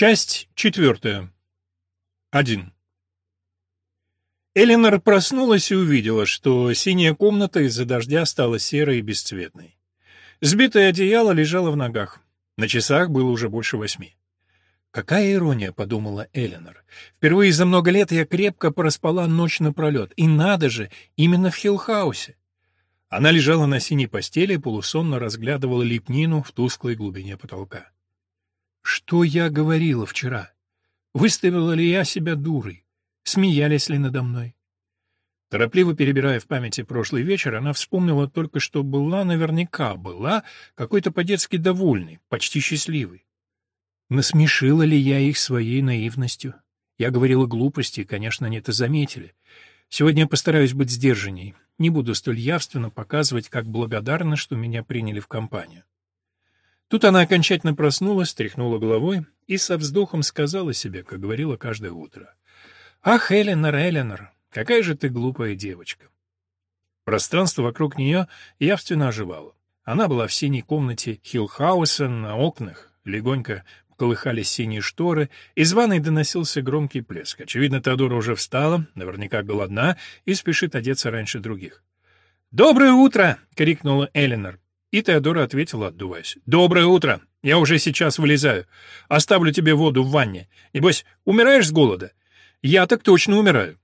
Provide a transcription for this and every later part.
Часть четвертая. Один. Эленор проснулась и увидела, что синяя комната из-за дождя стала серой и бесцветной. Сбитое одеяло лежало в ногах. На часах было уже больше восьми. «Какая ирония», — подумала Эленор. «Впервые за много лет я крепко проспала ночь напролет. И надо же, именно в Хиллхаусе». Она лежала на синей постели и полусонно разглядывала лепнину в тусклой глубине потолка. Что я говорила вчера? Выставила ли я себя дурой? Смеялись ли надо мной? Торопливо перебирая в памяти прошлый вечер, она вспомнила только, что была наверняка была какой-то по-детски довольной, почти счастливой. Насмешила ли я их своей наивностью? Я говорила глупости, и, конечно, они это заметили. Сегодня я постараюсь быть сдержанней, не буду столь явственно показывать, как благодарна, что меня приняли в компанию. Тут она окончательно проснулась, тряхнула головой и со вздохом сказала себе, как говорила каждое утро. «Ах, Эленор, Эленор, какая же ты глупая девочка!» Пространство вокруг нее явственно оживало. Она была в синей комнате Хиллхауса, на окнах легонько колыхались синие шторы, из ванной доносился громкий плеск. Очевидно, Теодора уже встала, наверняка голодна, и спешит одеться раньше других. «Доброе утро!» — крикнула Эленор. И Теодора ответила, отдуваясь. «Доброе утро! Я уже сейчас вылезаю. Оставлю тебе воду в ванне. Небось, умираешь с голода? Я так точно умираю».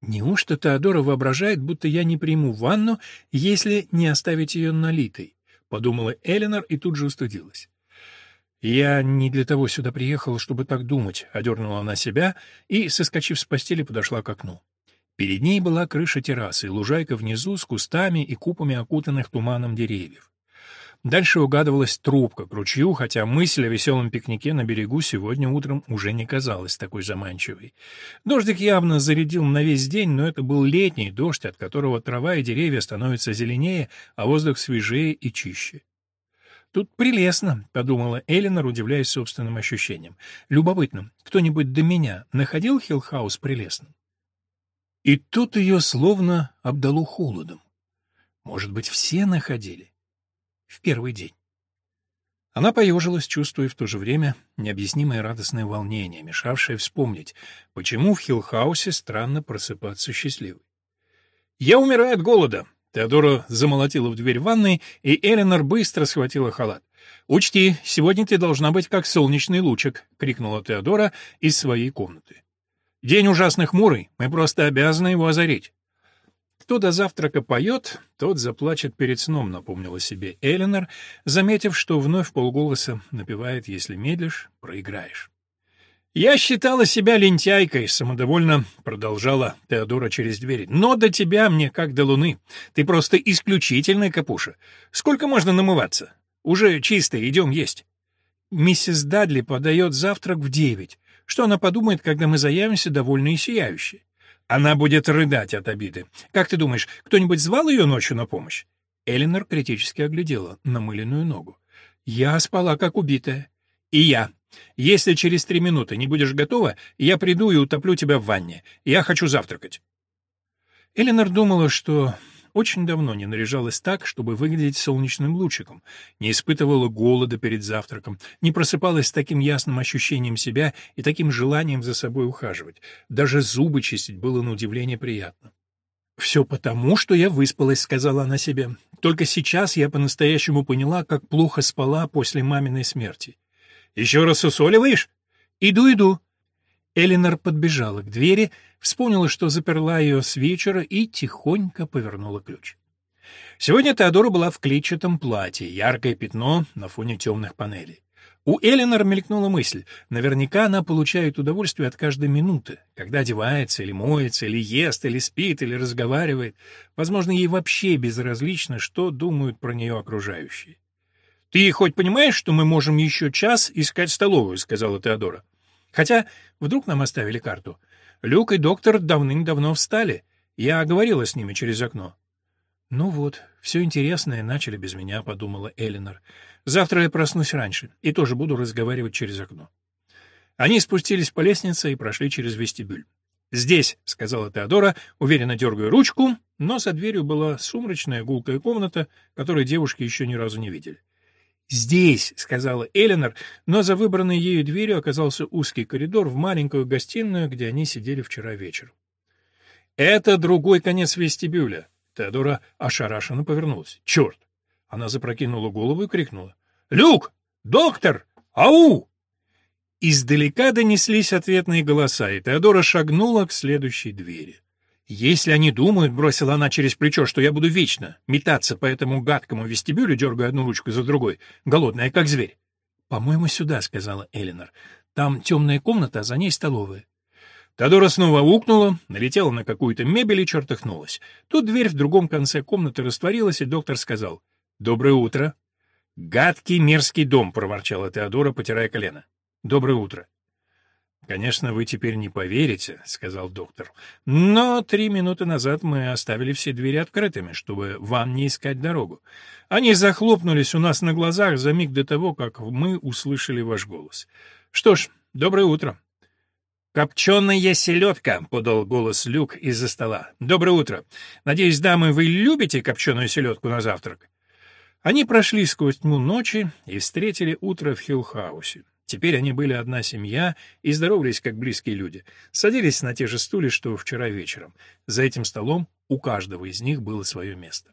Неужто Теодора воображает, будто я не приму ванну, если не оставить ее налитой? Подумала Эленор и тут же устыдилась. «Я не для того сюда приехала, чтобы так думать», — одернула она себя и, соскочив с постели, подошла к окну. Перед ней была крыша террасы, лужайка внизу с кустами и купами окутанных туманом деревьев. Дальше угадывалась трубка к ручью, хотя мысль о веселом пикнике на берегу сегодня утром уже не казалась такой заманчивой. Дождик явно зарядил на весь день, но это был летний дождь, от которого трава и деревья становятся зеленее, а воздух свежее и чище. «Тут прелестно», — подумала Эллинор, удивляясь собственным ощущениям. «Любопытно, кто-нибудь до меня находил Хиллхаус прелестным?» И тут ее словно обдало холодом. Может быть, все находили? В первый день. Она поежилась, чувствуя в то же время необъяснимое радостное волнение, мешавшее вспомнить, почему в Хиллхаусе странно просыпаться счастливой. «Я умираю от голода!» Теодора замолотила в дверь ванной, и Эленор быстро схватила халат. «Учти, сегодня ты должна быть как солнечный лучик!» — крикнула Теодора из своей комнаты. «День ужасно хмурый, мы просто обязаны его озарить. Кто до завтрака поет, тот заплачет перед сном, напомнила себе Эленор, заметив, что вновь полголоса напевает «Если медлишь, проиграешь». «Я считала себя лентяйкой», — самодовольно продолжала Теодора через дверь. «Но до тебя мне как до луны. Ты просто исключительная капуша. Сколько можно намываться? Уже чисто, идем есть». Миссис Дадли подает завтрак в девять. Что она подумает, когда мы заявимся довольно и сияющие? Она будет рыдать от обиды. Как ты думаешь, кто-нибудь звал ее ночью на помощь? Элинор критически оглядела намыленную ногу. Я спала как убитая. И я. Если через три минуты не будешь готова, я приду и утоплю тебя в ванне. Я хочу завтракать. Элинор думала, что очень давно не наряжалась так, чтобы выглядеть солнечным лучиком, не испытывала голода перед завтраком, не просыпалась с таким ясным ощущением себя и таким желанием за собой ухаживать. Даже зубы чистить было на удивление приятно. «Все потому, что я выспалась», — сказала она себе. «Только сейчас я по-настоящему поняла, как плохо спала после маминой смерти». «Еще раз усоливаешь?» «Иду, иду». Элинор подбежала к двери, вспомнила, что заперла ее с вечера и тихонько повернула ключ. Сегодня Теодора была в клетчатом платье, яркое пятно на фоне темных панелей. У Эленор мелькнула мысль, наверняка она получает удовольствие от каждой минуты, когда одевается или моется, или ест, или спит, или разговаривает. Возможно, ей вообще безразлично, что думают про нее окружающие. «Ты хоть понимаешь, что мы можем еще час искать столовую?» — сказала Теодора. «Хотя вдруг нам оставили карту. Люк и доктор давным-давно встали. Я говорила с ними через окно. «Ну вот, все интересное начали без меня», — подумала Элинор. «Завтра я проснусь раньше и тоже буду разговаривать через окно». Они спустились по лестнице и прошли через вестибюль. «Здесь», — сказала Теодора, уверенно дергая ручку, но за дверью была сумрачная гулкая комната, которую девушки еще ни разу не видели. «Здесь», — сказала Эленор, но за выбранной ею дверью оказался узкий коридор в маленькую гостиную, где они сидели вчера вечером. «Это другой конец вестибюля». Теодора ошарашенно повернулась. «Черт!» Она запрокинула голову и крикнула. «Люк! Доктор! Ау!» Издалека донеслись ответные голоса, и Теодора шагнула к следующей двери. «Если они думают, — бросила она через плечо, — что я буду вечно метаться по этому гадкому вестибюлю, дергая одну ручку за другой, голодная, как зверь». «По-моему, сюда», — сказала Элинор. «Там темная комната, а за ней столовая». Теодора снова укнула, налетела на какую-то мебель и чертыхнулась. Тут дверь в другом конце комнаты растворилась, и доктор сказал «Доброе утро». «Гадкий мерзкий дом», — проворчала Теодора, потирая колено. «Доброе утро». «Конечно, вы теперь не поверите», — сказал доктор. «Но три минуты назад мы оставили все двери открытыми, чтобы вам не искать дорогу. Они захлопнулись у нас на глазах за миг до того, как мы услышали ваш голос. Что ж, доброе утро». «Копченая селедка», — подал голос Люк из-за стола. «Доброе утро. Надеюсь, дамы, вы любите копченую селедку на завтрак?» Они прошли сквозь тьму ночи и встретили утро в Хиллхаусе. Теперь они были одна семья и здоровались как близкие люди. Садились на те же стулья, что вчера вечером. За этим столом у каждого из них было свое место.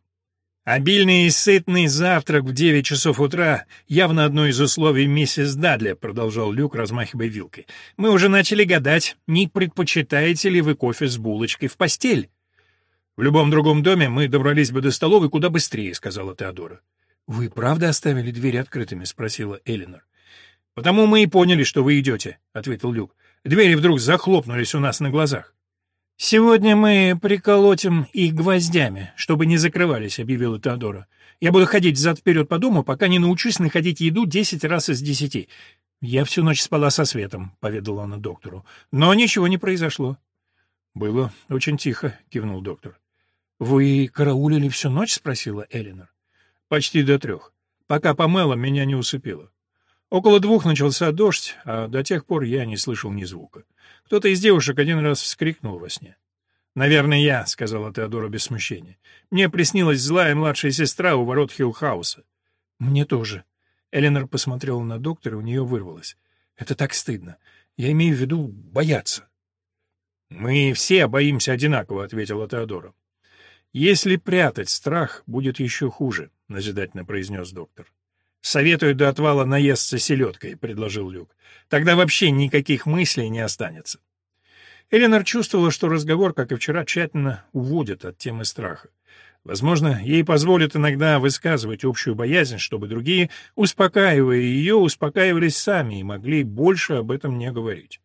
«Обильный и сытный завтрак в девять часов утра — явно одно из условий миссис Дадли», — продолжал Люк, размахивая вилкой. «Мы уже начали гадать, не предпочитаете ли вы кофе с булочкой в постель?» «В любом другом доме мы добрались бы до столовой куда быстрее», — сказала Теодора. «Вы правда оставили двери открытыми?» — спросила Элинор. «Потому мы и поняли, что вы идете», — ответил Люк. «Двери вдруг захлопнулись у нас на глазах». «Сегодня мы приколотим их гвоздями, чтобы не закрывались», — объявила Теодора. «Я буду ходить взад-вперед по дому, пока не научусь находить еду десять раз из десяти». «Я всю ночь спала со светом», — поведала она доктору. «Но ничего не произошло». «Было очень тихо», — кивнул доктор. «Вы караулили всю ночь?» — спросила Элинор. «Почти до трех. Пока помела, меня не усыпило. Около двух начался дождь, а до тех пор я не слышал ни звука. Кто-то из девушек один раз вскрикнул во сне. «Наверное, я», — сказала Теодора без смущения. «Мне приснилась злая младшая сестра у ворот Хиллхауса». «Мне тоже». Эленор посмотрела на доктора, у нее вырвалось. «Это так стыдно. Я имею в виду бояться». «Мы все боимся одинаково», — ответила Теодора. «Если прятать страх, будет еще хуже», — назидательно произнес доктор. «Советую до отвала наесться селедкой», — предложил Люк. «Тогда вообще никаких мыслей не останется». Эленор чувствовала, что разговор, как и вчера, тщательно уводит от темы страха. Возможно, ей позволят иногда высказывать общую боязнь, чтобы другие, успокаивая ее, успокаивались сами и могли больше об этом не говорить.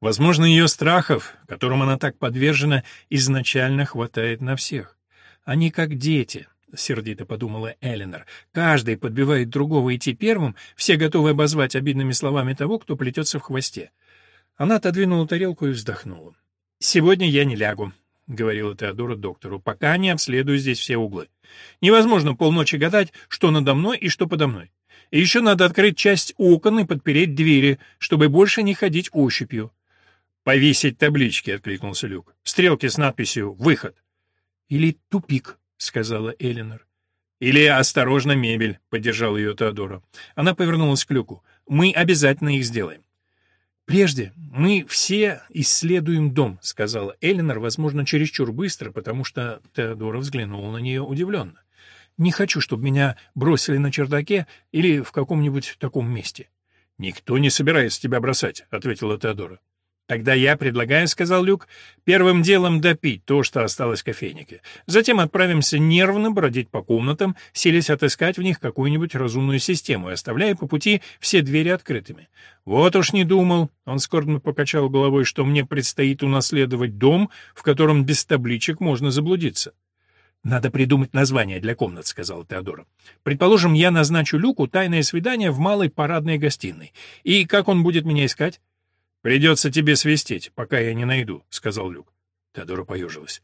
Возможно, ее страхов, которым она так подвержена, изначально хватает на всех. Они как дети, — сердито подумала Эленор. «Каждый подбивает другого идти первым, все готовы обозвать обидными словами того, кто плетется в хвосте». Она отодвинула тарелку и вздохнула. «Сегодня я не лягу», — говорила Теодора доктору, — «пока не обследую здесь все углы. Невозможно полночи гадать, что надо мной и что подо мной. И еще надо открыть часть окон и подпереть двери, чтобы больше не ходить ощупью». «Повесить таблички», — откликнулся Люк. «Стрелки с надписью «Выход». «Или тупик», — сказала Элинор. «Или осторожно, мебель», — поддержал ее Теодора. Она повернулась к Люку. «Мы обязательно их сделаем». «Прежде мы все исследуем дом», — сказала Элинор, возможно, чересчур быстро, потому что Теодора взглянула на нее удивленно. «Не хочу, чтобы меня бросили на чердаке или в каком-нибудь таком месте». «Никто не собирается тебя бросать», — ответила Теодора. «Тогда я предлагаю, — сказал Люк, — первым делом допить то, что осталось в кофейнике. Затем отправимся нервно бродить по комнатам, селись отыскать в них какую-нибудь разумную систему и оставляя по пути все двери открытыми. Вот уж не думал, — он скорбно покачал головой, — что мне предстоит унаследовать дом, в котором без табличек можно заблудиться. «Надо придумать название для комнат», — сказала Теодора. «Предположим, я назначу Люку тайное свидание в малой парадной гостиной. И как он будет меня искать?» «Придется тебе свистеть, пока я не найду», — сказал Люк. Теодора поежилась.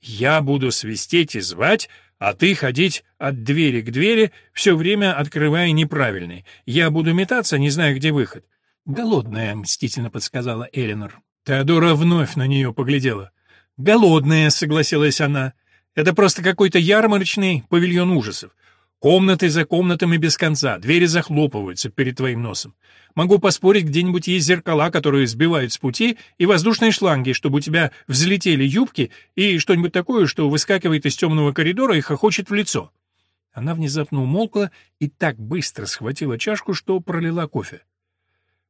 «Я буду свистеть и звать, а ты ходить от двери к двери, все время открывая неправильный. Я буду метаться, не зная, где выход». «Голодная», — мстительно подсказала Эленор. Теодора вновь на нее поглядела. «Голодная», — согласилась она. «Это просто какой-то ярмарочный павильон ужасов. Комнаты за комнатами без конца, двери захлопываются перед твоим носом. Могу поспорить, где-нибудь есть зеркала, которые сбивают с пути, и воздушные шланги, чтобы у тебя взлетели юбки, и что-нибудь такое, что выскакивает из темного коридора и хохочет в лицо». Она внезапно умолкла и так быстро схватила чашку, что пролила кофе.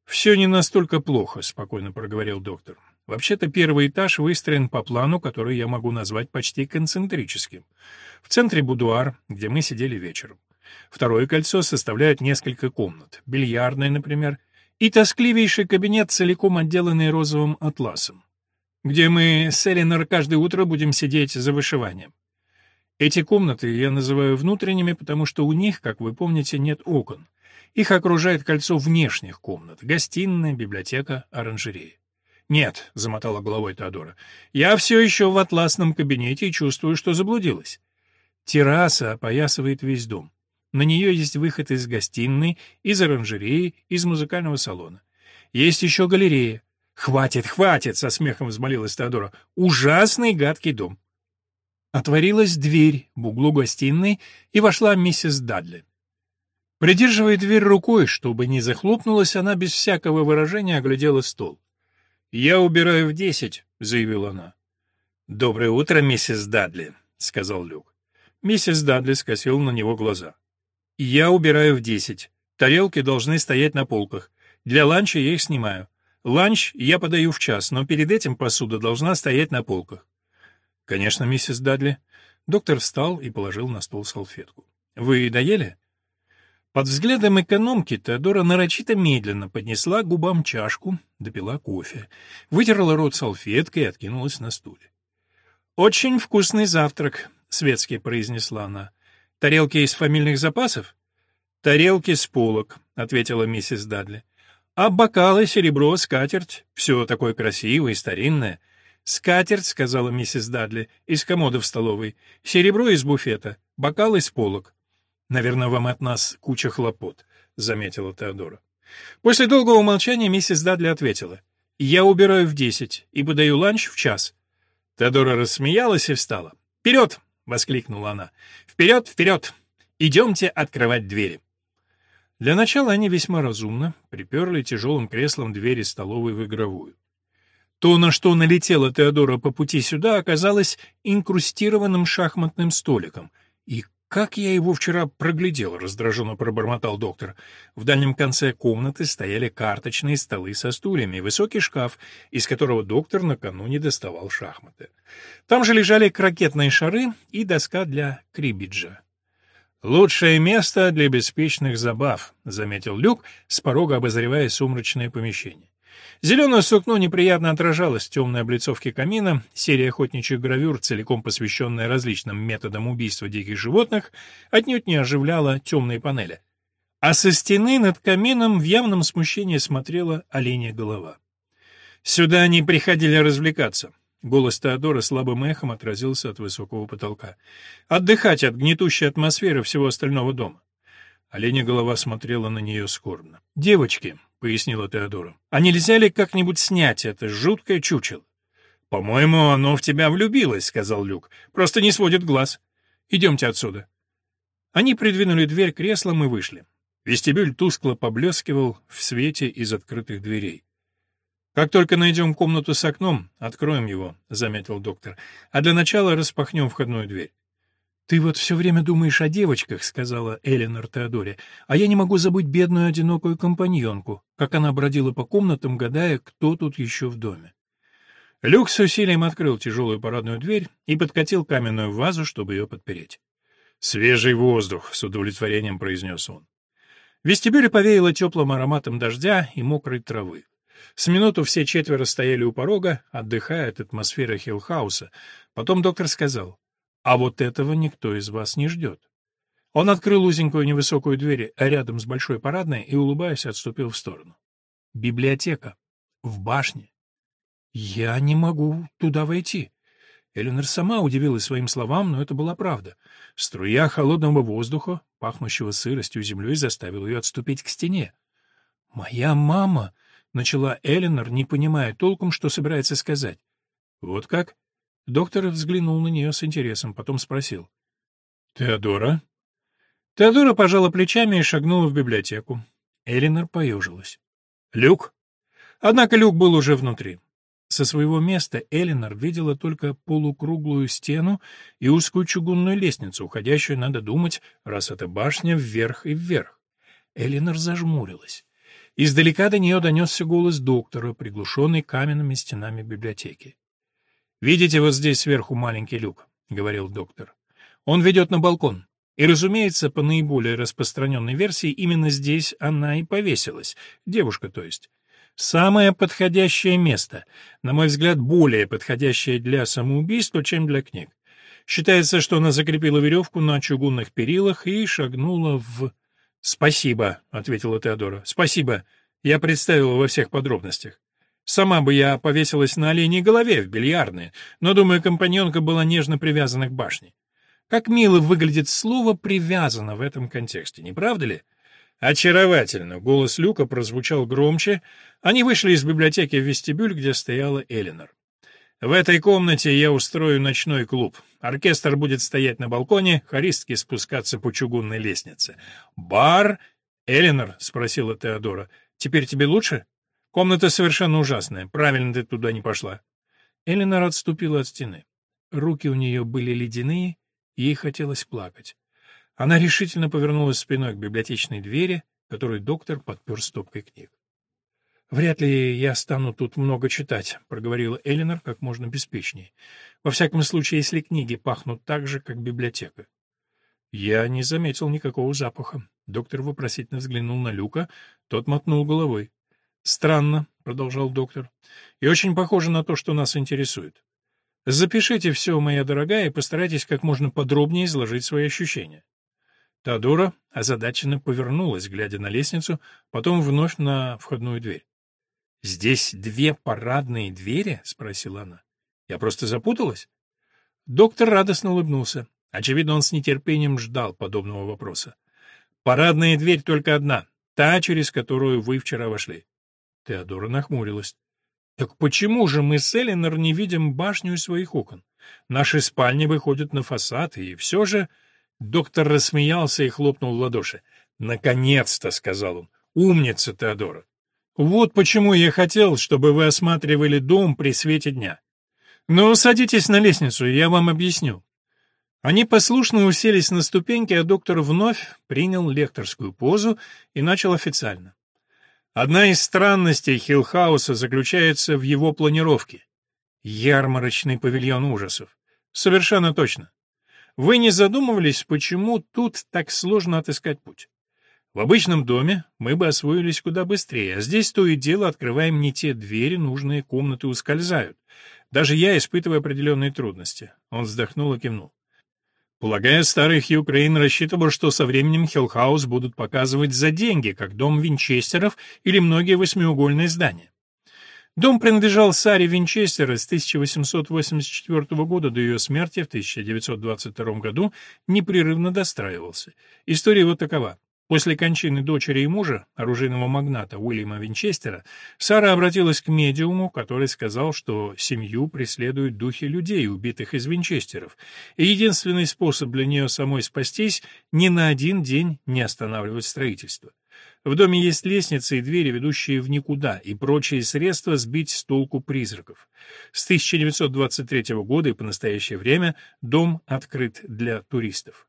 «Все не настолько плохо», — спокойно проговорил доктор. «Вообще-то первый этаж выстроен по плану, который я могу назвать почти концентрическим. В центре будуар, где мы сидели вечером. Второе кольцо составляет несколько комнат, бильярдная, например, и тоскливейший кабинет, целиком отделанный розовым атласом, где мы с Эленор каждое утро будем сидеть за вышиванием. Эти комнаты я называю внутренними, потому что у них, как вы помните, нет окон. Их окружает кольцо внешних комнат — гостиная, библиотека, оранжерея. «Нет», — замотала головой Теодора, — «я все еще в атласном кабинете и чувствую, что заблудилась». Терраса опоясывает весь дом. На нее есть выход из гостиной, из оранжереи, из музыкального салона. Есть еще галерея. «Хватит, хватит!» — со смехом взмолилась Теодора. «Ужасный гадкий дом!» Отворилась дверь в углу гостиной, и вошла миссис Дадли. Придерживая дверь рукой, чтобы не захлопнулась, она без всякого выражения оглядела стол. «Я убираю в десять», — заявила она. «Доброе утро, миссис Дадли», — сказал Люк. Миссис Дадли скосила на него глаза. «Я убираю в десять. Тарелки должны стоять на полках. Для ланча я их снимаю. Ланч я подаю в час, но перед этим посуда должна стоять на полках. «Конечно, миссис Дадли». Доктор встал и положил на стол салфетку. «Вы доели?» Под взглядом экономки Теодора нарочито медленно поднесла к губам чашку, допила кофе, вытерла рот салфеткой и откинулась на стуле. «Очень вкусный завтрак», — светски произнесла она. «Тарелки из фамильных запасов?» «Тарелки с полок», — ответила миссис Дадли. «А бокалы, серебро, скатерть — все такое красивое и старинное». «Скатерть», — сказала миссис Дадли, — «из комода в столовой. Серебро из буфета. Бокал из полок». «Наверное, вам от нас куча хлопот», — заметила Теодора. После долгого молчания миссис Дадли ответила. «Я убираю в десять и подаю ланч в час». Теодора рассмеялась и встала. «Вперед!» — воскликнула она. «Вперед, вперед! Идемте открывать двери». Для начала они весьма разумно приперли тяжелым креслом двери столовой в игровую. То, на что налетела Теодора по пути сюда, оказалось инкрустированным шахматным столиком. И как я его вчера проглядел, раздраженно пробормотал доктор. В дальнем конце комнаты стояли карточные столы со стульями высокий шкаф, из которого доктор накануне доставал шахматы. Там же лежали крокетные шары и доска для крибиджа. «Лучшее место для беспечных забав», — заметил Люк, с порога обозревая сумрачное помещение. Зеленое сукно неприятно отражалось в темной облицовке камина, серия охотничьих гравюр, целиком посвященная различным методам убийства диких животных, отнюдь не оживляла темные панели. А со стены над камином в явном смущении смотрела оленья голова. «Сюда они приходили развлекаться», Голос Теодора слабым эхом отразился от высокого потолка. «Отдыхать от гнетущей атмосферы всего остального дома». Оленя голова смотрела на нее скорбно. «Девочки», пояснила Теодора. «А нельзя ли как-нибудь снять это жуткое чучело?» «По-моему, оно в тебя влюбилось», — сказал Люк. «Просто не сводит глаз. Идемте отсюда». Они придвинули дверь креслом и вышли. Вестибюль тускло поблескивал в свете из открытых дверей. «Как только найдем комнату с окном, откроем его», — заметил доктор. «А для начала распахнем входную дверь». «Ты вот все время думаешь о девочках», — сказала Эленор Теодоре, «а я не могу забыть бедную одинокую компаньонку, как она бродила по комнатам, гадая, кто тут еще в доме». Люк с усилием открыл тяжелую парадную дверь и подкатил каменную вазу, чтобы ее подпереть. «Свежий воздух», — с удовлетворением произнес он. В вестибюле повеяло теплым ароматом дождя и мокрой травы. С минуту все четверо стояли у порога, отдыхая от атмосферы Хиллхауса. Потом доктор сказал, а вот этого никто из вас не ждет. Он открыл узенькую невысокую дверь рядом с большой парадной и, улыбаясь, отступил в сторону. Библиотека. В башне. Я не могу туда войти. Эленор сама удивилась своим словам, но это была правда. Струя холодного воздуха, пахнущего сыростью землей, заставила ее отступить к стене. «Моя мама!» — начала Эленор, не понимая толком, что собирается сказать. «Вот как?» Доктор взглянул на нее с интересом, потом спросил. «Теодора?» Теодора пожала плечами и шагнула в библиотеку. Элинор поежилась. «Люк?» Однако люк был уже внутри. Со своего места Элинор видела только полукруглую стену и узкую чугунную лестницу, уходящую, надо думать, раз это башня, вверх и вверх. Элинор зажмурилась. Издалека до нее донесся голос доктора, приглушенный каменными стенами библиотеки. «Видите вот здесь сверху маленький люк?» — говорил доктор. «Он ведет на балкон. И, разумеется, по наиболее распространенной версии, именно здесь она и повесилась, девушка, то есть. Самое подходящее место, на мой взгляд, более подходящее для самоубийства, чем для книг. Считается, что она закрепила веревку на чугунных перилах и шагнула в... «Спасибо», — ответила Теодора. «Спасибо. Я представила во всех подробностях. Сама бы я повесилась на оленей голове в бильярдной, но, думаю, компаньонка была нежно привязана к башне. Как мило выглядит слово «привязано» в этом контексте, не правда ли? Очаровательно. Голос Люка прозвучал громче. Они вышли из библиотеки в вестибюль, где стояла Элинор. В этой комнате я устрою ночной клуб. Оркестр будет стоять на балконе, хористки спускаться по чугунной лестнице. Бар... Элинор, спросила Теодора, теперь тебе лучше? Комната совершенно ужасная. Правильно ты туда не пошла. Элинор отступила от стены. Руки у нее были ледяные, Ей хотелось плакать. Она решительно повернулась спиной к библиотечной двери, которую доктор подпер стопкой книг. «Вряд ли я стану тут много читать», — проговорила Элинор как можно беспечнее. «Во всяком случае, если книги пахнут так же, как библиотека». Я не заметил никакого запаха. Доктор вопросительно взглянул на Люка, тот мотнул головой. «Странно», — продолжал доктор, — «и очень похоже на то, что нас интересует. Запишите все, моя дорогая, и постарайтесь как можно подробнее изложить свои ощущения. Теодора озадаченно повернулась, глядя на лестницу, потом вновь на входную дверь. «Здесь две парадные двери?» — спросила она. «Я просто запуталась?» Доктор радостно улыбнулся. Очевидно, он с нетерпением ждал подобного вопроса. «Парадная дверь только одна, та, через которую вы вчера вошли». Теодора нахмурилась. Так почему же мы с Элинор не видим башню из своих окон? Наши спальни выходят на фасад, и все же... Доктор рассмеялся и хлопнул в ладоши. «Наконец-то!» — сказал он. «Умница, Теодора! Вот почему я хотел, чтобы вы осматривали дом при свете дня. Ну, садитесь на лестницу, я вам объясню». Они послушно уселись на ступеньки, а доктор вновь принял лекторскую позу и начал официально. Одна из странностей Хиллхауса заключается в его планировке. Ярмарочный павильон ужасов. Совершенно точно. Вы не задумывались, почему тут так сложно отыскать путь? В обычном доме мы бы освоились куда быстрее, а здесь то и дело открываем не те двери, нужные комнаты ускользают. Даже я испытываю определенные трудности. Он вздохнул и кивнул. Полагаю, старый Хью Крейн рассчитывал, что со временем Хиллхаус будут показывать за деньги, как дом Винчестеров или многие восьмиугольные здания. Дом принадлежал Саре Винчестер с 1884 года до ее смерти в 1922 году непрерывно достраивался. История вот такова. После кончины дочери и мужа, оружейного магната Уильяма Винчестера, Сара обратилась к медиуму, который сказал, что семью преследуют духи людей, убитых из Винчестеров, и единственный способ для нее самой спастись — ни на один день не останавливать строительство. В доме есть лестницы и двери, ведущие в никуда, и прочие средства сбить с толку призраков. С 1923 года и по настоящее время дом открыт для туристов.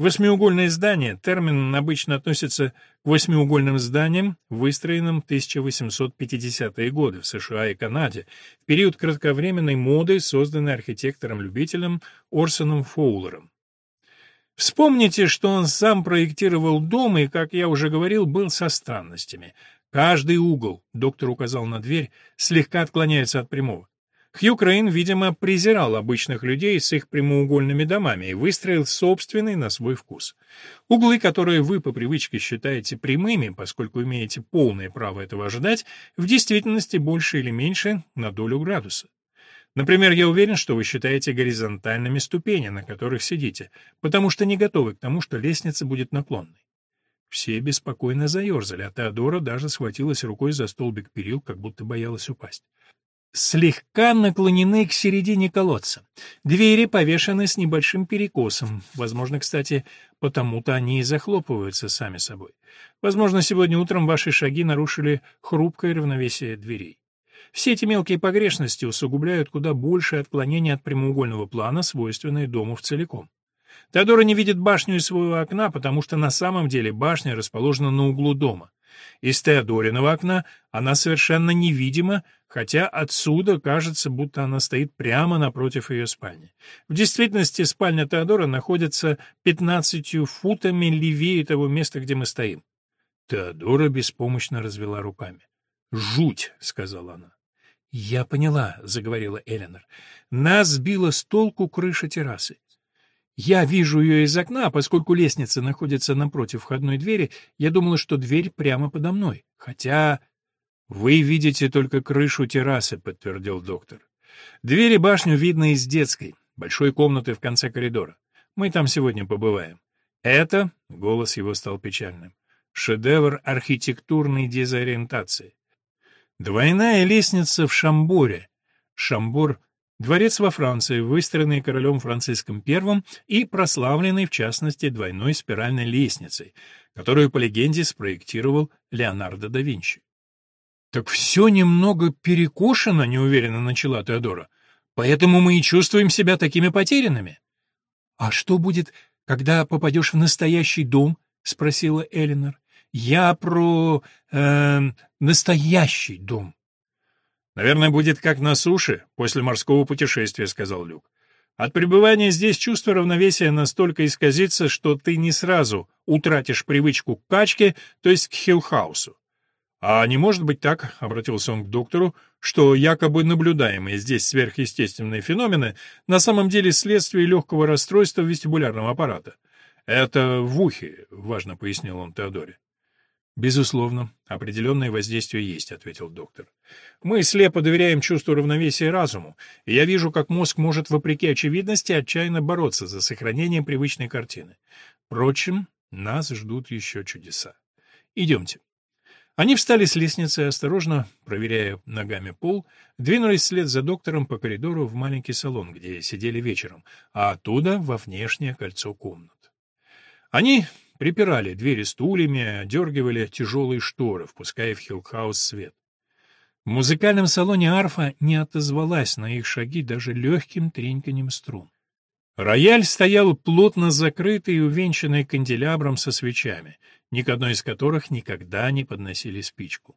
Восьмиугольное здание – термин обычно относится к восьмиугольным зданиям, выстроенным в 1850-е годы в США и Канаде, в период кратковременной моды, созданной архитектором-любителем Орсоном Фоулером. Вспомните, что он сам проектировал дом и, как я уже говорил, был со странностями. Каждый угол, доктор указал на дверь, слегка отклоняется от прямого. Хью Крейн, видимо, презирал обычных людей с их прямоугольными домами и выстроил собственный на свой вкус. Углы, которые вы по привычке считаете прямыми, поскольку имеете полное право этого ожидать, в действительности больше или меньше на долю градуса. Например, я уверен, что вы считаете горизонтальными ступени, на которых сидите, потому что не готовы к тому, что лестница будет наклонной. Все беспокойно заерзали, а Теодора даже схватилась рукой за столбик перил, как будто боялась упасть. Слегка наклонены к середине колодца. Двери повешены с небольшим перекосом. Возможно, кстати, потому-то они и захлопываются сами собой. Возможно, сегодня утром ваши шаги нарушили хрупкое равновесие дверей. Все эти мелкие погрешности усугубляют куда большее отклонение от прямоугольного плана, свойственное дому в целиком. Теодора не видит башню из своего окна, потому что на самом деле башня расположена на углу дома. Из Теодориного окна она совершенно невидима, хотя отсюда кажется, будто она стоит прямо напротив ее спальни. В действительности спальня Теодора находится пятнадцатью футами левее того места, где мы стоим. Теодора беспомощно развела руками. «Жуть!» — сказала она. «Я поняла», — заговорила Эленор. «Нас сбила с толку крыша террасы. Я вижу ее из окна, а поскольку лестница находится напротив входной двери, я думала, что дверь прямо подо мной. Хотя... «Вы видите только крышу террасы», — подтвердил доктор. «Двери башню видно из детской, большой комнаты в конце коридора. Мы там сегодня побываем. Это...» — голос его стал печальным. «Шедевр архитектурной дезориентации. Двойная лестница в Шамборе. Шамбор Дворец во Франции, выстроенный королем Франциском I и прославленный, в частности, двойной спиральной лестницей, которую, по легенде, спроектировал Леонардо да Винчи. «Так все немного перекошено», — неуверенно начала Теодора. «Поэтому мы и чувствуем себя такими потерянными». «А что будет, когда попадешь в настоящий дом?» — спросила Элинор. «Я про... Э, настоящий дом». «Наверное, будет как на суше после морского путешествия», — сказал Люк. «От пребывания здесь чувство равновесия настолько исказится, что ты не сразу утратишь привычку к качке, то есть к хиллхаусу. А не может быть так, — обратился он к доктору, — что якобы наблюдаемые здесь сверхъестественные феномены на самом деле следствие легкого расстройства вестибулярного аппарата. Это в ухе, — важно пояснил он Теодоре. «Безусловно, определенное воздействие есть», — ответил доктор. «Мы слепо доверяем чувству равновесия разуму, и я вижу, как мозг может, вопреки очевидности, отчаянно бороться за сохранение привычной картины. Впрочем, нас ждут еще чудеса. Идемте». Они встали с лестницы, осторожно, проверяя ногами пол, двинулись вслед за доктором по коридору в маленький салон, где сидели вечером, а оттуда во внешнее кольцо комнат. Они Припирали двери стульями, одергивали тяжелые шторы, впуская в Хиллхаус свет. В музыкальном салоне арфа не отозвалась на их шаги даже легким треньканьем струн. Рояль стоял плотно закрытый и увенчанный канделябром со свечами, ни к одной из которых никогда не подносили спичку.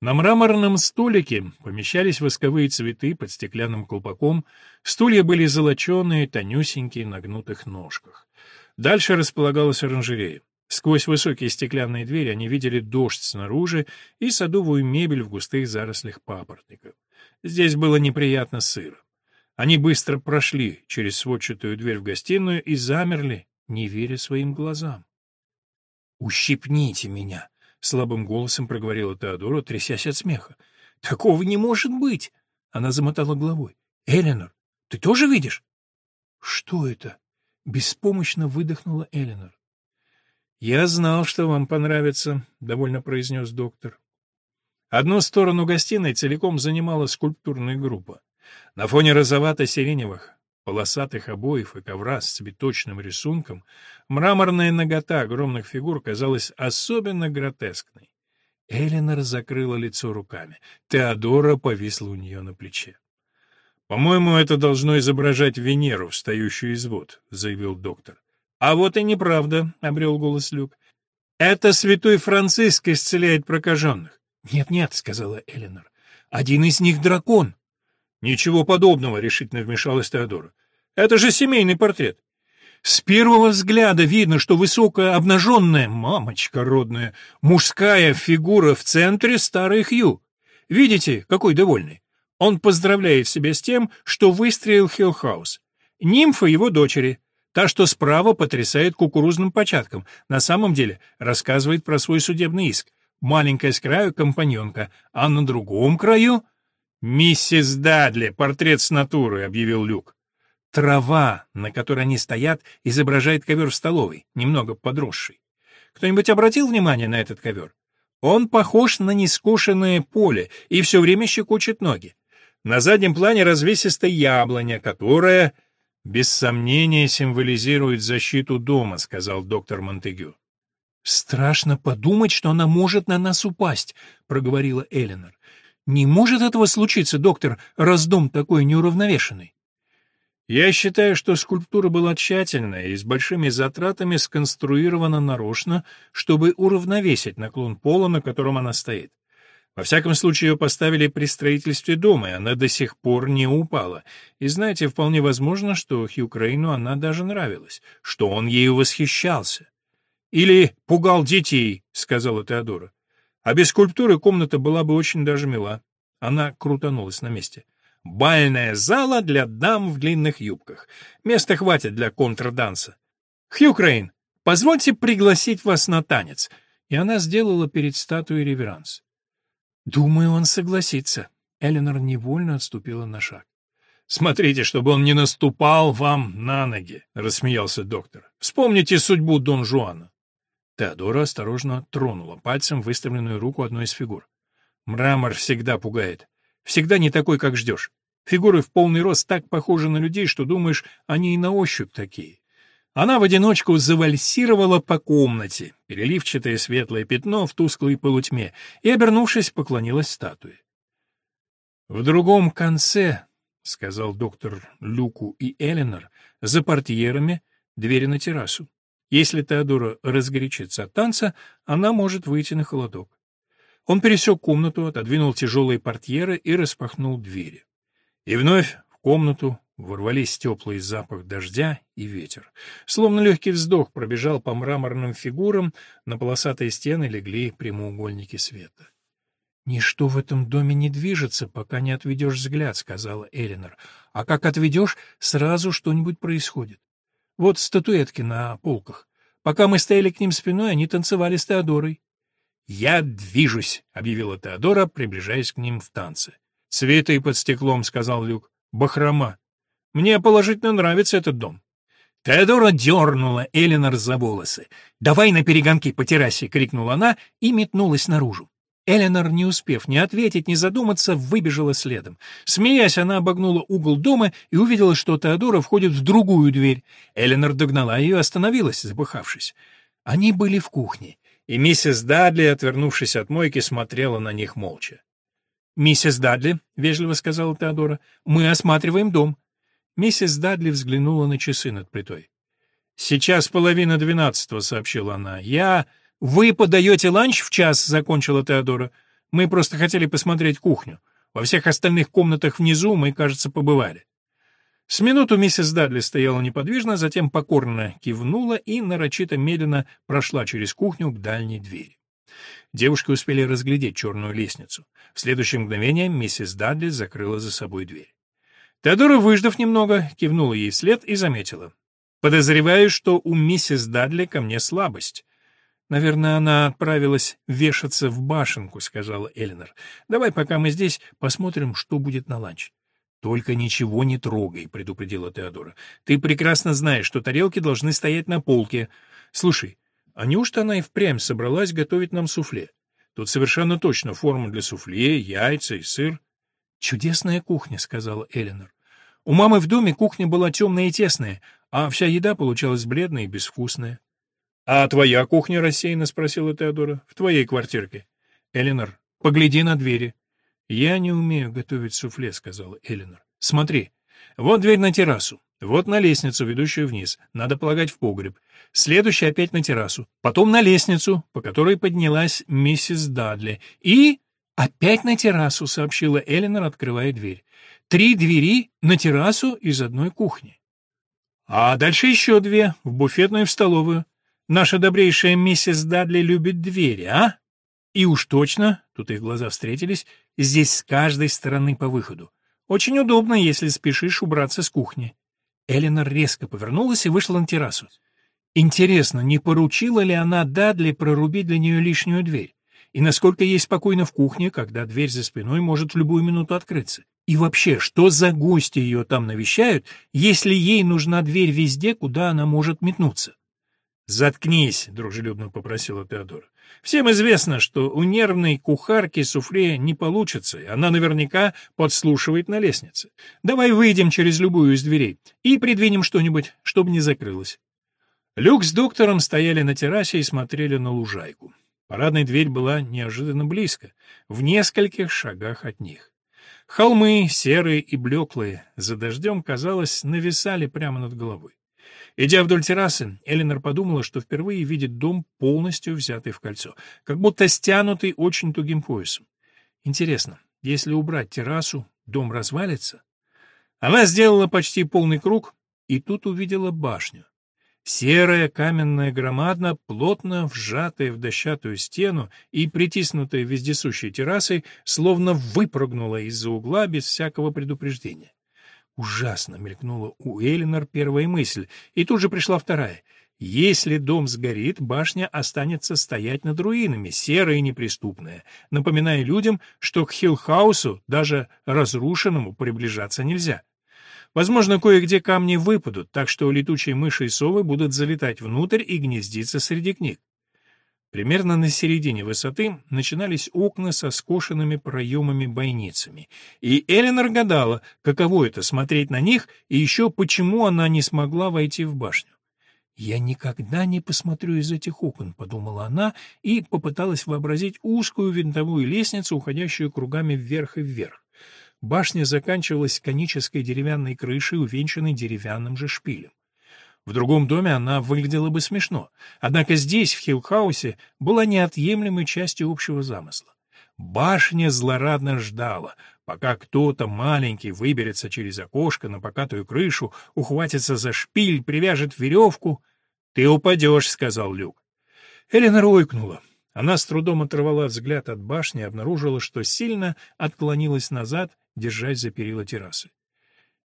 На мраморном столике помещались восковые цветы под стеклянным колпаком, стулья были золоченые, тонюсенькие, на гнутых ножках. Дальше располагалась оранжерея. Сквозь высокие стеклянные двери они видели дождь снаружи и садовую мебель в густых зарослях папоротников. Здесь было неприятно сыро. Они быстро прошли через сводчатую дверь в гостиную и замерли, не веря своим глазам. «Ущипните меня!» — слабым голосом проговорила Теодора, трясясь от смеха. «Такого не может быть!» Она замотала головой. «Эленор, ты тоже видишь?» «Что это?» Беспомощно выдохнула Эленор. «Я знал, что вам понравится», — довольно произнес доктор. Одну сторону гостиной целиком занимала скульптурная группа. На фоне розовато-сиреневых, полосатых обоев и ковра с цветочным рисунком мраморная нагота огромных фигур казалась особенно гротескной. Эленор закрыла лицо руками. Теодора повисла у нее на плече. «По-моему, это должно изображать Венеру, встающую из вод», — заявил доктор. «А вот и неправда», — обрел голос Люк. «Это святой Франциск исцеляет прокаженных». «Нет-нет», — сказала Эленор. «Один из них дракон». «Ничего подобного», — решительно вмешалась Теодора. «Это же семейный портрет». С первого взгляда видно, что высокая обнаженная, мамочка родная, мужская фигура в центре старой Хью. Видите, какой довольный? Он поздравляет себя с тем, что выстрелил Хиллхаус. Нимфа его дочери. Та, что справа, потрясает кукурузным початком. На самом деле рассказывает про свой судебный иск. Маленькая с краю — компаньонка, а на другом краю... «Миссис Дадли, портрет с натуры», — объявил Люк. Трава, на которой они стоят, изображает ковер в столовой, немного подросший. Кто-нибудь обратил внимание на этот ковер? Он похож на нескошенное поле и все время щекочет ноги. На заднем плане развесистая яблоня, которая, без сомнения, символизирует защиту дома, сказал доктор Монтегю. Страшно подумать, что она может на нас упасть, проговорила Эленор. Не может этого случиться, доктор, раз дом такой неуравновешенный. Я считаю, что скульптура была тщательная и с большими затратами сконструирована нарочно, чтобы уравновесить наклон пола, на котором она стоит. Во всяком случае, ее поставили при строительстве дома, и она до сих пор не упала. И знаете, вполне возможно, что Хью Крейну она даже нравилась, что он ею восхищался. «Или пугал детей», — сказала Теодора. «А без скульптуры комната была бы очень даже мила». Она крутанулась на месте. «Бальная зала для дам в длинных юбках. Места хватит для контрданса. Хью Крейн, позвольте пригласить вас на танец». И она сделала перед статуей реверанс. «Думаю, он согласится». Эленор невольно отступила на шаг. «Смотрите, чтобы он не наступал вам на ноги», — рассмеялся доктор. «Вспомните судьбу Дон Жуана». Теодора осторожно тронула пальцем выставленную руку одной из фигур. «Мрамор всегда пугает. Всегда не такой, как ждешь. Фигуры в полный рост так похожи на людей, что думаешь, они и на ощупь такие. Она в одиночку завальсировала по комнате, переливчатое светлое пятно в тусклой полутьме, и, обернувшись, поклонилась статуе. «В другом конце», — сказал доктор Люку и Эленор, — «за портьерами двери на террасу. Если Теодора разгорячится от танца, она может выйти на холодок». Он пересек комнату, отодвинул тяжелые портьеры и распахнул двери. И вновь в комнату Ворвались теплый запах дождя и ветер. Словно легкий вздох пробежал по мраморным фигурам, на полосатые стены легли прямоугольники света. «Ничто в этом доме не движется, пока не отведешь взгляд», — сказала Элинор. «А как отведешь, сразу что-нибудь происходит. Вот статуэтки на полках. Пока мы стояли к ним спиной, они танцевали с Теодорой». «Я движусь», — объявила Теодора, приближаясь к ним в танце. «Цветы под стеклом», — сказал Люк. «Бахрома». Мне положительно нравится этот дом». Теодора дернула Эленор за волосы. «Давай на перегонки по террасе!» — крикнула она и метнулась наружу. Эленор, не успев ни ответить, ни задуматься, выбежала следом. Смеясь, она обогнула угол дома и увидела, что Теодора входит в другую дверь. Эленор догнала ее и остановилась, запыхавшись. Они были в кухне, и миссис Дадли, отвернувшись от мойки, смотрела на них молча. «Миссис Дадли», — вежливо сказала Теодора, — «мы осматриваем дом. Миссис Дадли взглянула на часы над плитой. «Сейчас половина двенадцатого», — сообщила она. «Я...» «Вы подаете ланч в час», — закончила Теодора. «Мы просто хотели посмотреть кухню. Во всех остальных комнатах внизу мы, кажется, побывали». С минуту миссис Дадли стояла неподвижно, затем покорно кивнула и нарочито медленно прошла через кухню к дальней двери. Девушки успели разглядеть черную лестницу. В следующее мгновение миссис Дадли закрыла за собой дверь. Теодора, выждав немного, кивнула ей вслед и заметила. «Подозреваю, что у миссис Дадли ко мне слабость». «Наверное, она отправилась вешаться в башенку», — сказала Элинор. «Давай, пока мы здесь, посмотрим, что будет на ланч». «Только ничего не трогай», — предупредила Теодора. «Ты прекрасно знаешь, что тарелки должны стоять на полке. Слушай, а неужто она и впрямь собралась готовить нам суфле? Тут совершенно точно форма для суфле, яйца и сыр». «Чудесная кухня», — сказала Элинор. У мамы в доме кухня была темная и тесная, а вся еда получалась бледная и безвкусная. — А твоя кухня рассеяна? — спросила Теодора. — В твоей квартирке. — Эленор, погляди на двери. — Я не умею готовить суфле, — сказала Эленор. — Смотри, вот дверь на террасу, вот на лестницу, ведущую вниз, надо полагать в погреб. Следующая опять на террасу, потом на лестницу, по которой поднялась миссис Дадли, и... «Опять на террасу», — сообщила Эленор, открывая дверь. Три двери на террасу из одной кухни. А дальше еще две, в буфетную и в столовую. Наша добрейшая миссис Дадли любит двери, а? И уж точно, тут их глаза встретились, здесь с каждой стороны по выходу. Очень удобно, если спешишь убраться с кухни. Эленор резко повернулась и вышла на террасу. Интересно, не поручила ли она Дадли прорубить для нее лишнюю дверь? И насколько ей спокойно в кухне, когда дверь за спиной может в любую минуту открыться? И вообще, что за гости ее там навещают, если ей нужна дверь везде, куда она может метнуться? «Заткнись», — дружелюбно попросила Теодора. Всем известно, что у нервной кухарки суфле не получится, и она наверняка подслушивает на лестнице. Давай выйдем через любую из дверей и придвинем что-нибудь, чтобы не закрылось. Люк с доктором стояли на террасе и смотрели на лужайку. Парадная дверь была неожиданно близко, в нескольких шагах от них. Холмы, серые и блеклые, за дождем, казалось, нависали прямо над головой. Идя вдоль террасы, Эленор подумала, что впервые видит дом, полностью взятый в кольцо, как будто стянутый очень тугим поясом. Интересно, если убрать террасу, дом развалится? Она сделала почти полный круг и тут увидела башню. Серая каменная громадна, плотно вжатая в дощатую стену и притиснутая вездесущей террасой, словно выпрыгнула из-за угла без всякого предупреждения. Ужасно мелькнула у Элинор первая мысль, и тут же пришла вторая. Если дом сгорит, башня останется стоять над руинами, серая и неприступная, напоминая людям, что к Хиллхаусу, даже разрушенному, приближаться нельзя. Возможно, кое-где камни выпадут, так что летучие мыши и совы будут залетать внутрь и гнездиться среди книг. Примерно на середине высоты начинались окна со скошенными проемами-бойницами, и Эленор гадала, каково это — смотреть на них, и еще почему она не смогла войти в башню. «Я никогда не посмотрю из этих окон», — подумала она и попыталась вообразить узкую винтовую лестницу, уходящую кругами вверх и вверх. Башня заканчивалась конической деревянной крышей, увенчанной деревянным же шпилем. В другом доме она выглядела бы смешно, однако здесь, в Хиллхаусе, была неотъемлемой частью общего замысла. Башня злорадно ждала, пока кто-то маленький выберется через окошко на покатую крышу, ухватится за шпиль, привяжет веревку. «Ты упадешь», — сказал Люк. Элена ойкнула. Она с трудом оторвала взгляд от башни и обнаружила, что сильно отклонилась назад держась за перила террасы.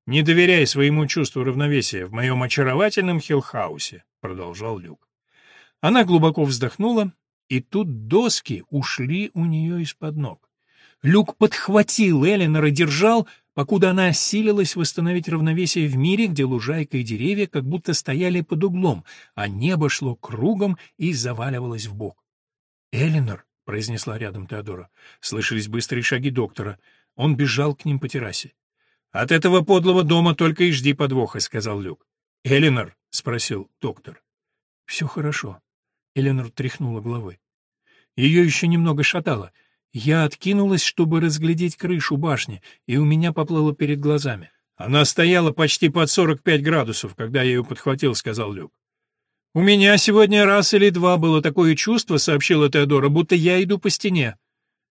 «Не доверяй своему чувству равновесия в моем очаровательном Хиллхаусе», — продолжал Люк. Она глубоко вздохнула, и тут доски ушли у нее из-под ног. Люк подхватил Эленор и держал, покуда она осилилась восстановить равновесие в мире, где лужайка и деревья как будто стояли под углом, а небо шло кругом и заваливалось в бок. «Эленор», — произнесла рядом Теодора, — слышались быстрые шаги доктора — он бежал к ним по террасе. «От этого подлого дома только и жди подвоха», — сказал Люк. «Эленор?» — спросил доктор. «Все хорошо». Эленор тряхнула головой. Ее еще немного шатало. Я откинулась, чтобы разглядеть крышу башни, и у меня поплыло перед глазами. Она стояла почти под 45 градусов, когда я ее подхватил, — сказал Люк. «У меня сегодня раз или два было такое чувство, — сообщила Теодора, — будто я иду по стене.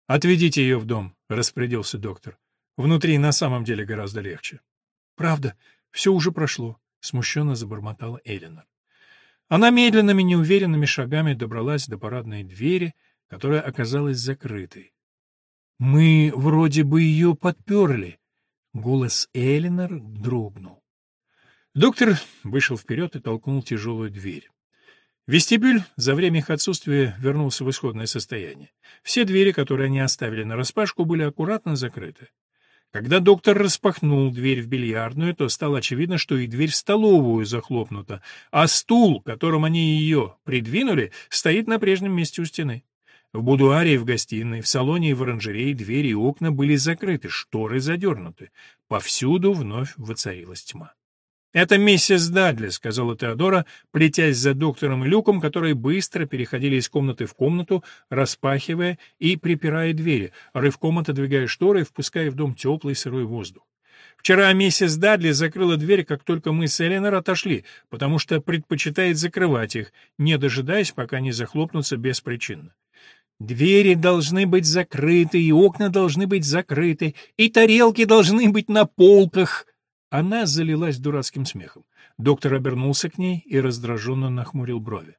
Отведите ее в дом распорядился доктор. Внутри на самом деле гораздо легче. Правда, все уже прошло, смущенно забормотала Эллинор. Она медленными, неуверенными шагами добралась до парадной двери, которая оказалась закрытой. «Мы вроде бы ее подперли», — голос Эллинор дрогнул. Доктор вышел вперед и толкнул тяжелую дверь. Вестибюль за время их отсутствия вернулся в исходное состояние. Все двери, которые они оставили нараспашку, были аккуратно закрыты. Когда доктор распахнул дверь в бильярдную, то стало очевидно, что и дверь в столовую захлопнута, а стул, которым они ее придвинули, стоит на прежнем месте у стены. В будуаре и в гостиной, в салоне и в оранжерее двери и окна были закрыты, шторы задернуты. Повсюду вновь воцарилась тьма. «Это миссис Дадли», — сказала Теодора, плетясь за доктором и Люком, которые быстро переходили из комнаты в комнату, распахивая и припирая двери, рывком отодвигая шторы и впуская в дом теплый сырой воздух. Вчера миссис Дадли закрыла дверь, как только мы с Эленор отошли, потому что предпочитает закрывать их, не дожидаясь, пока они захлопнутся беспричинно. Двери должны быть закрыты, и окна должны быть закрыты, и тарелки должны быть на полках, она залилась дурацким смехом. Доктор обернулся к ней и раздраженно нахмурил брови.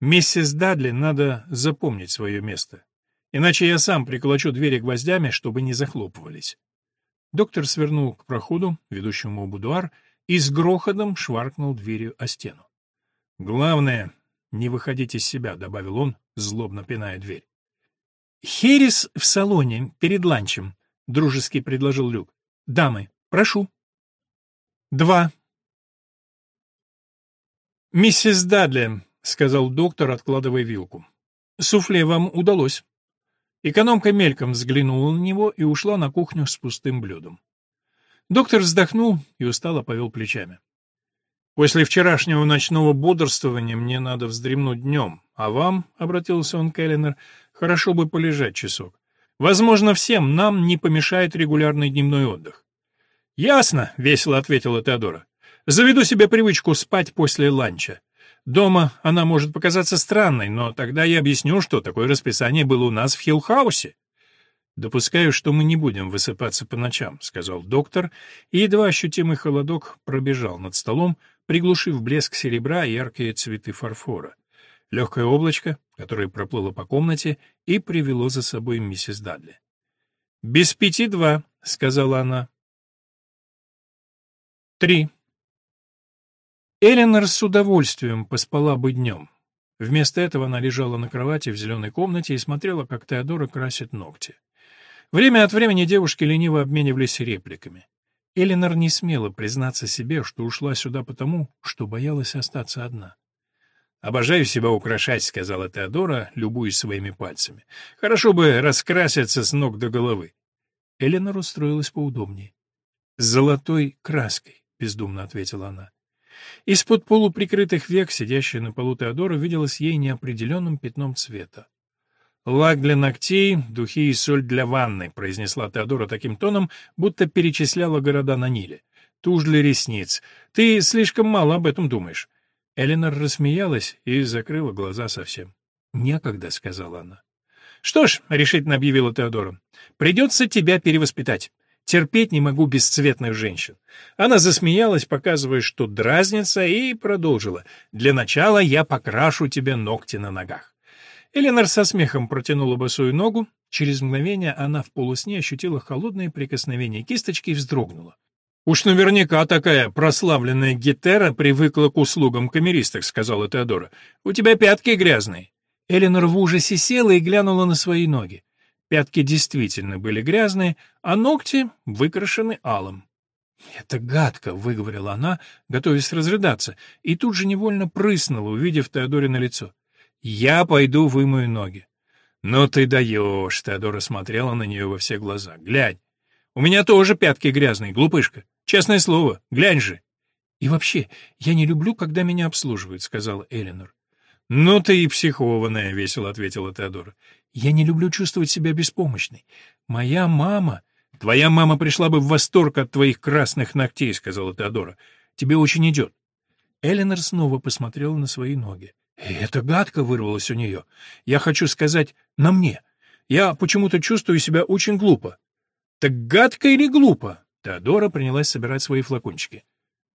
«Миссис Дадли надо запомнить свое место. Иначе я сам приколочу двери гвоздями, чтобы не захлопывались». Доктор свернул к проходу, ведущему в будуар, и с грохотом шваркнул дверью о стену. «Главное, не выходить из себя», — добавил он, злобно пиная дверь. «Херес в салоне, перед ланчем», — дружески предложил Люк. «Дамы, прошу». Два. «Миссис Дадли», — сказал доктор, откладывая вилку. Суфле вам удалось. Экономка мельком взглянула на него и ушла на кухню с пустым блюдом. Доктор вздохнул и устало повел плечами. «После вчерашнего ночного бодрствования мне надо вздремнуть днем, а вам, — обратился он к Эллинор, — хорошо бы полежать часок. Возможно, всем нам не помешает регулярный дневной отдых». «Ясно», — весело ответила Теодора. «Заведу себе привычку спать после ланча. Дома она может показаться странной, но тогда я объясню, что такое расписание было у нас в Хиллхаусе. «Допускаю, что мы не будем высыпаться по ночам», — сказал доктор, и едва ощутимый холодок пробежал над столом, приглушив блеск серебра и яркие цветы фарфора. Легкое облачко, которое проплыло по комнате и привело за собой миссис Дадли. «Без пяти два», — сказала она. «Три». Эленор с удовольствием поспала бы днем. Вместо этого она лежала на кровати в зеленой комнате и смотрела, как Теодора красит ногти. Время от времени девушки лениво обменивались репликами. Эленор не смела признаться себе, что ушла сюда потому, что боялась остаться одна. «Обожаю себя украшать», — сказала Теодора, любуясь своими пальцами. «Хорошо бы раскраситься с ног до головы». Эленор устроилась поудобнее. «С золотой краской», — бездумно ответила она. Из-под полуприкрытых век, сидящая на полу Теодора, виделась ей неопределенным пятном цвета. «Лак для ногтей, духи и соль для ванны», — произнесла Теодора таким тоном, будто перечисляла города на Ниле. «Тушь для ресниц. Ты слишком мало об этом думаешь». Эленор рассмеялась и закрыла глаза совсем. «Некогда», — сказала она. «Что ж», — решительно объявила Теодора, — «придется тебя перевоспитать. Терпеть не могу бесцветных женщин. Она засмеялась, показывая, что дразнится, и продолжила. Для начала я покрашу тебе ногти на ногах. Эленор со смехом протянула босую ногу. Через мгновение она в полусне ощутила холодное прикосновение кисточки и вздрогнула. «Уж наверняка такая прославленная гитера привыкла к услугам камеристок», — сказала Теодора. «У тебя пятки грязные». Эленор в ужасе села и глянула на свои ноги. Пятки действительно были грязные, а ногти выкрашены алым. «Это гадко», — выговорила она, готовясь разрыдаться, и тут же невольно прыснула, увидев Теодоре лицо. «Я пойду вымою ноги». «Ну ты даешь», — Теодора смотрела на нее во все глаза. «Глянь, у меня тоже пятки грязные, глупышка. Честное слово, глянь же». «И вообще, я не люблю, когда меня обслуживают», — сказала Эленор. «Ну ты и психованная», — весело ответила Теодора. «Я не люблю чувствовать себя беспомощной. Моя мама...» «Твоя мама пришла бы в восторг от твоих красных ногтей», — сказала Теодора. «Тебе очень идет». Эленор снова посмотрела на свои ноги. Это гадко вырвалось у нее. Я хочу сказать, на мне. Я почему-то чувствую себя очень глупо. Так гадко или глупо? Теодора принялась собирать свои флакончики.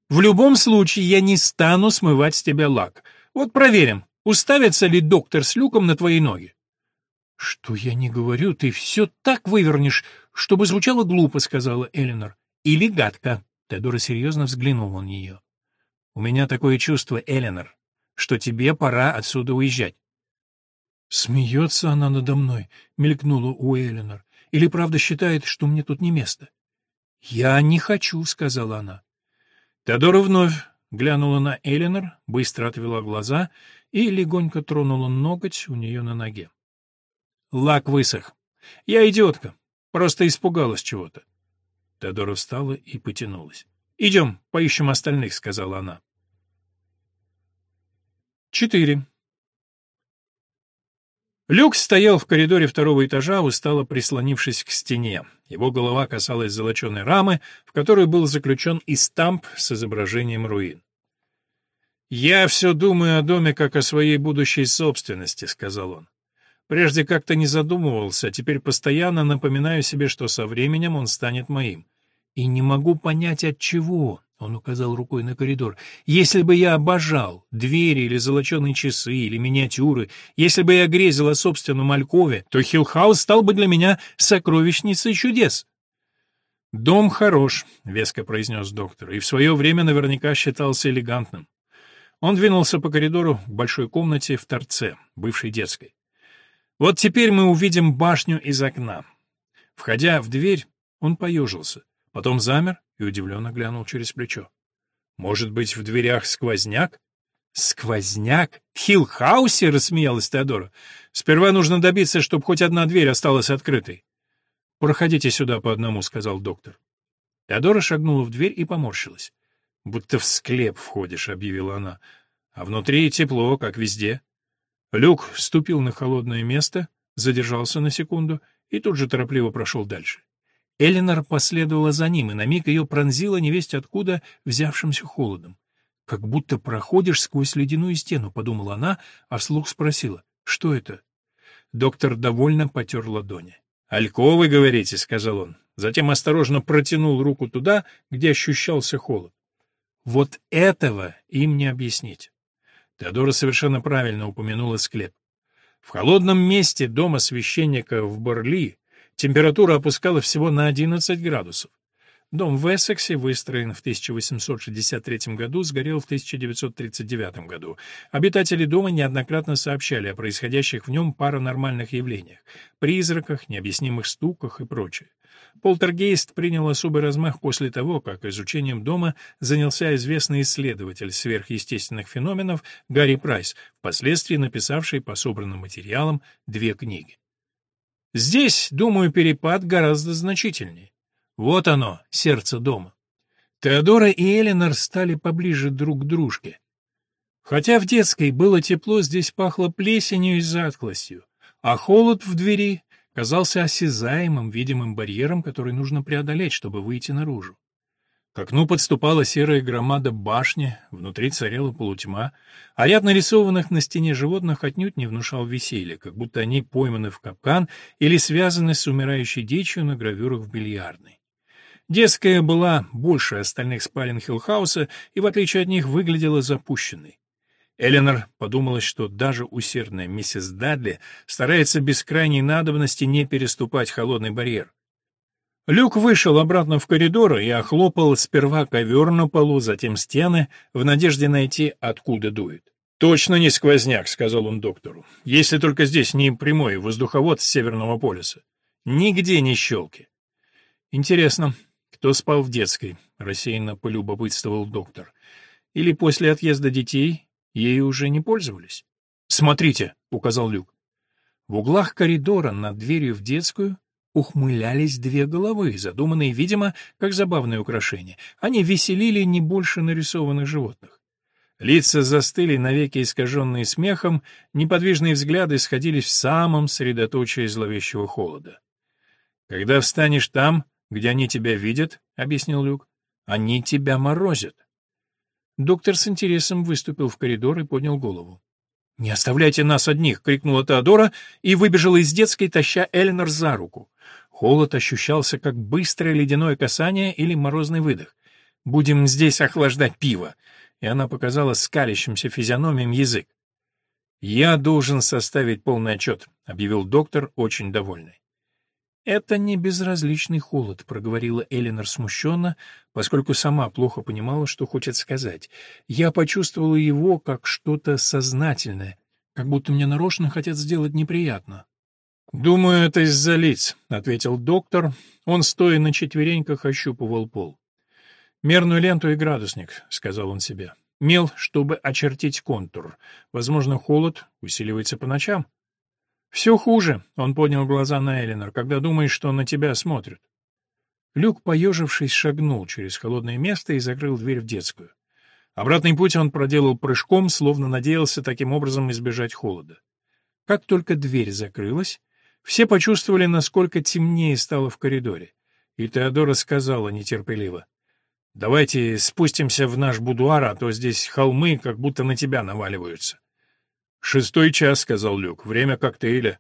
В любом случае я не стану смывать с тебя лак. Вот проверим, Уставится ли доктор с люком на твои ноги? — Что я не говорю, ты все так вывернешь, чтобы звучало глупо, — сказала Эленор. — Или гадко. Теодора серьезно взглянула на нее. — У меня такое чувство, Эленор, что тебе пора отсюда уезжать. Смеется она надо мной, мелькнула у Эленор. Или правда считает, что мне тут не место? Я не хочу, сказала она. Теодора вновь глянула на Эленор, быстро отвела глаза и легонько тронула ноготь у нее на ноге. Лак высох. Я идиотка. Просто испугалась чего-то. Теодора встала и потянулась. «Идем, поищем остальных», — сказала она. Четыре. Люк стоял в коридоре второго этажа, устало прислонившись к стене. Его голова касалась золоченой рамы, в которой был заключен и стамп с изображением руин. «Я все думаю о доме как о своей будущей собственности», — сказал он. «Прежде как-то не задумывался, теперь постоянно напоминаю себе, что со временем он станет моим. И не могу понять, от чего», — он указал рукой на коридор. «Если бы я обожал двери или золоченые часы, или миниатюры, если бы я грезил о собственном Алькове, то Хиллхаус стал бы для меня сокровищницей чудес». «Дом хорош», — веско произнес доктор, — «и в свое время наверняка считался элегантным. Он двинулся по коридору к большой комнате в торце, бывшей детской. Вот теперь мы увидим башню из окна. Входя в дверь, он поежился, потом замер и удивленно глянул через плечо. Может быть, в дверях сквозняк? «Сквозняк? В Хиллхаусе?» — рассмеялась Теодора. «Сперва нужно добиться, чтобы хоть одна дверь осталась открытой». «Проходите сюда по одному», — сказал доктор. Теодора шагнула в дверь и поморщилась. «Будто в склеп входишь», — объявила она. «А внутри тепло, как везде». Люк ступил на холодное место, задержался на секунду и тут же торопливо прошел дальше. Эленор последовала за ним, и на миг ее пронзило невесть откуда взявшимся холодом. «Как будто проходишь сквозь ледяную стену», — подумала она, а вслух спросила, «Что это?» Доктор довольно потер ладони. «Альковы, говорите», — сказал он. Затем осторожно протянул руку туда, где ощущался холод. Вот этого им не объяснить. Теодора совершенно правильно упомянула склеп. В холодном месте дома священника в Борли температура опускалась всего на 11 градусов. Дом в Эссексе, выстроен в 1863 году, сгорел в 1939 году. Обитатели дома неоднократно сообщали о происходящих в нем паранормальных явлениях, призраках, необъяснимых стуках и прочее. Полтергейст принял особый размах после того, как изучением дома занялся известный исследователь сверхъестественных феноменов Гарри Прайс, впоследствии написавший по собранным материалам две книги. Здесь, думаю, перепад гораздо значительнее. Вот оно, сердце дома. Теодора и Эленор стали поближе друг к дружке. Хотя в детской было тепло, здесь пахло плесенью и затклостью, а холод в двери казался осязаемым, видимым барьером, который нужно преодолеть, чтобы выйти наружу. К окну подступала серая громада башни, внутри царела полутьма, а ряд нарисованных на стене животных отнюдь не внушал веселья, как будто они пойманы в капкан или связаны с умирающей дичью на гравюрах в бильярдной. Детская была больше остальных спален Хиллхауса и, в отличие от них, выглядела запущенной. Эленор подумалось, что даже усердная миссис Дадли старается без крайней надобности не переступать холодный барьер. Люк вышел обратно в коридор и охлопал сперва ковер на полу, затем стены, в надежде найти, откуда дует. «Точно не сквозняк», — сказал он доктору, — «если только здесь не прямой воздуховод с Северного полюса. Нигде не щелки». «Интересно, кто спал в детской? Рассеянно полюбопытствовал доктор. Или после отъезда детей ею уже не пользовались? Смотрите, указал Люк. В углах коридора над дверью в детскую ухмылялись две головы, задуманные, видимо, как забавное украшение. Они веселили не больше нарисованных животных. Лица застыли, навеки искаженные смехом, неподвижные взгляды сходились в самом средоточии зловещего холода. Когда встанешь там, «Где они тебя видят?» — объяснил Люк. «Они тебя морозят». Доктор с интересом выступил в коридор и поднял голову. «Не оставляйте нас одних!» — крикнула Теодора и выбежала из детской, таща Эленор за руку. Холод ощущался как быстрое ледяное касание или морозный выдох. «Будем здесь охлаждать пиво!» И она показала скалящимся физиономиям язык. «Я должен составить полный отчет», — объявил доктор, очень довольный. «Это не безразличный холод», — проговорила Эленор смущенно, поскольку сама плохо понимала, что хочет сказать. «Я почувствовала его как что-то сознательное, как будто мне нарочно хотят сделать неприятно». «Думаю, это из-за лиц», — ответил доктор. Он, стоя на четвереньках, ощупывал пол. «Мерную ленту и градусник», — сказал он себе. «Мел, чтобы очертить контур. Возможно, холод усиливается по ночам». «Все хуже», — он поднял глаза на Эленор, когда думаешь, что на тебя смотрят. Люк, поежившись, шагнул через холодное место и закрыл дверь в детскую. Обратный путь он проделал прыжком, словно надеялся таким образом избежать холода. Как только дверь закрылась, все почувствовали, насколько темнее стало в коридоре. И Теодора сказала нетерпеливо. «Давайте спустимся в наш будуар, а то здесь холмы как будто на тебя наваливаются». «Шестой час», — сказал Люк, — «время коктейля».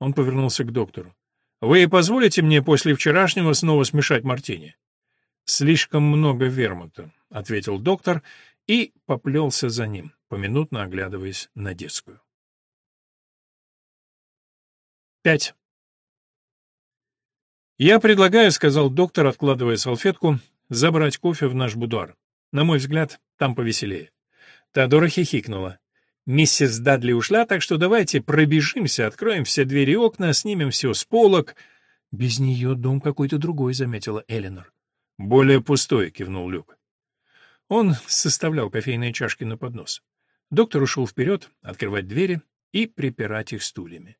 Он повернулся к доктору. «Вы позволите мне после вчерашнего снова смешать мартини?» «Слишком много вермута», — ответил доктор и поплелся за ним, поминутно оглядываясь на детскую. Пять. «Я предлагаю», — сказал доктор, откладывая салфетку, — «забрать кофе в наш будуар. На мой взгляд, там повеселее». Теодора хихикнула. Миссис Дадли ушла, так что давайте пробежимся, откроем все двери и окна, снимем все с полок. Без нее дом какой-то другой, заметила Эленор. Более пустой, кивнул Люк. Он составлял кофейные чашки на поднос. Доктор ушел вперед, открывать двери и припирать их стульями.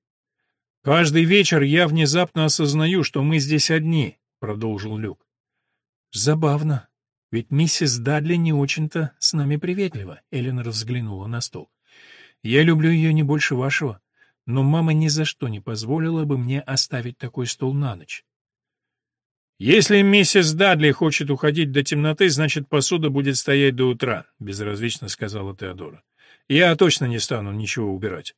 «Каждый вечер я внезапно осознаю, что мы здесь одни», — продолжил Люк. «Забавно, ведь миссис Дадли не очень-то с нами приветлива», — Эленор взглянула на стол. «Я люблю ее не больше вашего, но мама ни за что не позволила бы мне оставить такой стол на ночь». «Если миссис Дадли хочет уходить до темноты, значит, посуда будет стоять до утра», — безразлично сказала Теодора. «Я точно не стану ничего убирать».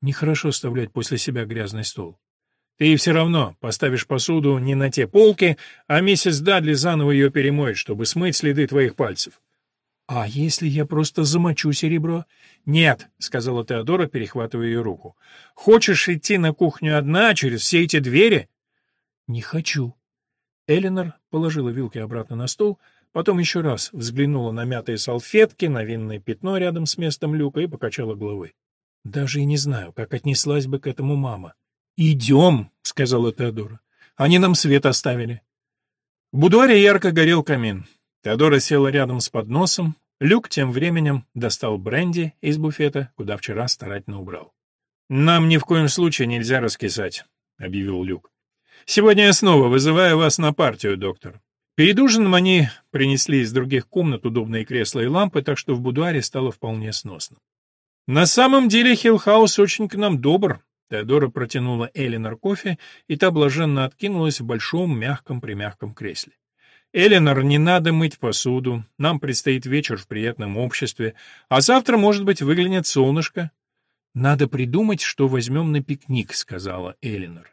Нехорошо оставлять после себя грязный стол. Ты все равно поставишь посуду не на те полки, а миссис Дадли заново ее перемоет, чтобы смыть следы твоих пальцев. — А если я просто замочу серебро? — Нет, — сказала Теодора, перехватывая ее руку. — Хочешь идти на кухню одна через все эти двери? — Не хочу. Эленор положила вилки обратно на стол, потом еще раз взглянула на мятые салфетки, на винное пятно рядом с местом люка и покачала головой. Даже и не знаю, как отнеслась бы к этому мама. «Идем», — сказала Теодора. «Они нам свет оставили». В будуаре ярко горел камин. Теодора села рядом с подносом. Люк тем временем достал бренди из буфета, куда вчера старательно убрал. «Нам ни в коем случае нельзя раскисать», — объявил Люк. «Сегодня я снова вызываю вас на партию, доктор». Перед ужином они принесли из других комнат удобные кресла и лампы, так что в будуаре стало вполне сносно. «На самом деле Хиллхаус очень к нам добр», Теодора протянула Элинор кофе, и та блаженно откинулась в большом мягком-примягком кресле. «Эленор, не надо мыть посуду, нам предстоит вечер в приятном обществе, а завтра, может быть, выглянет солнышко». «Надо придумать, что возьмем на пикник», — сказала Элинор.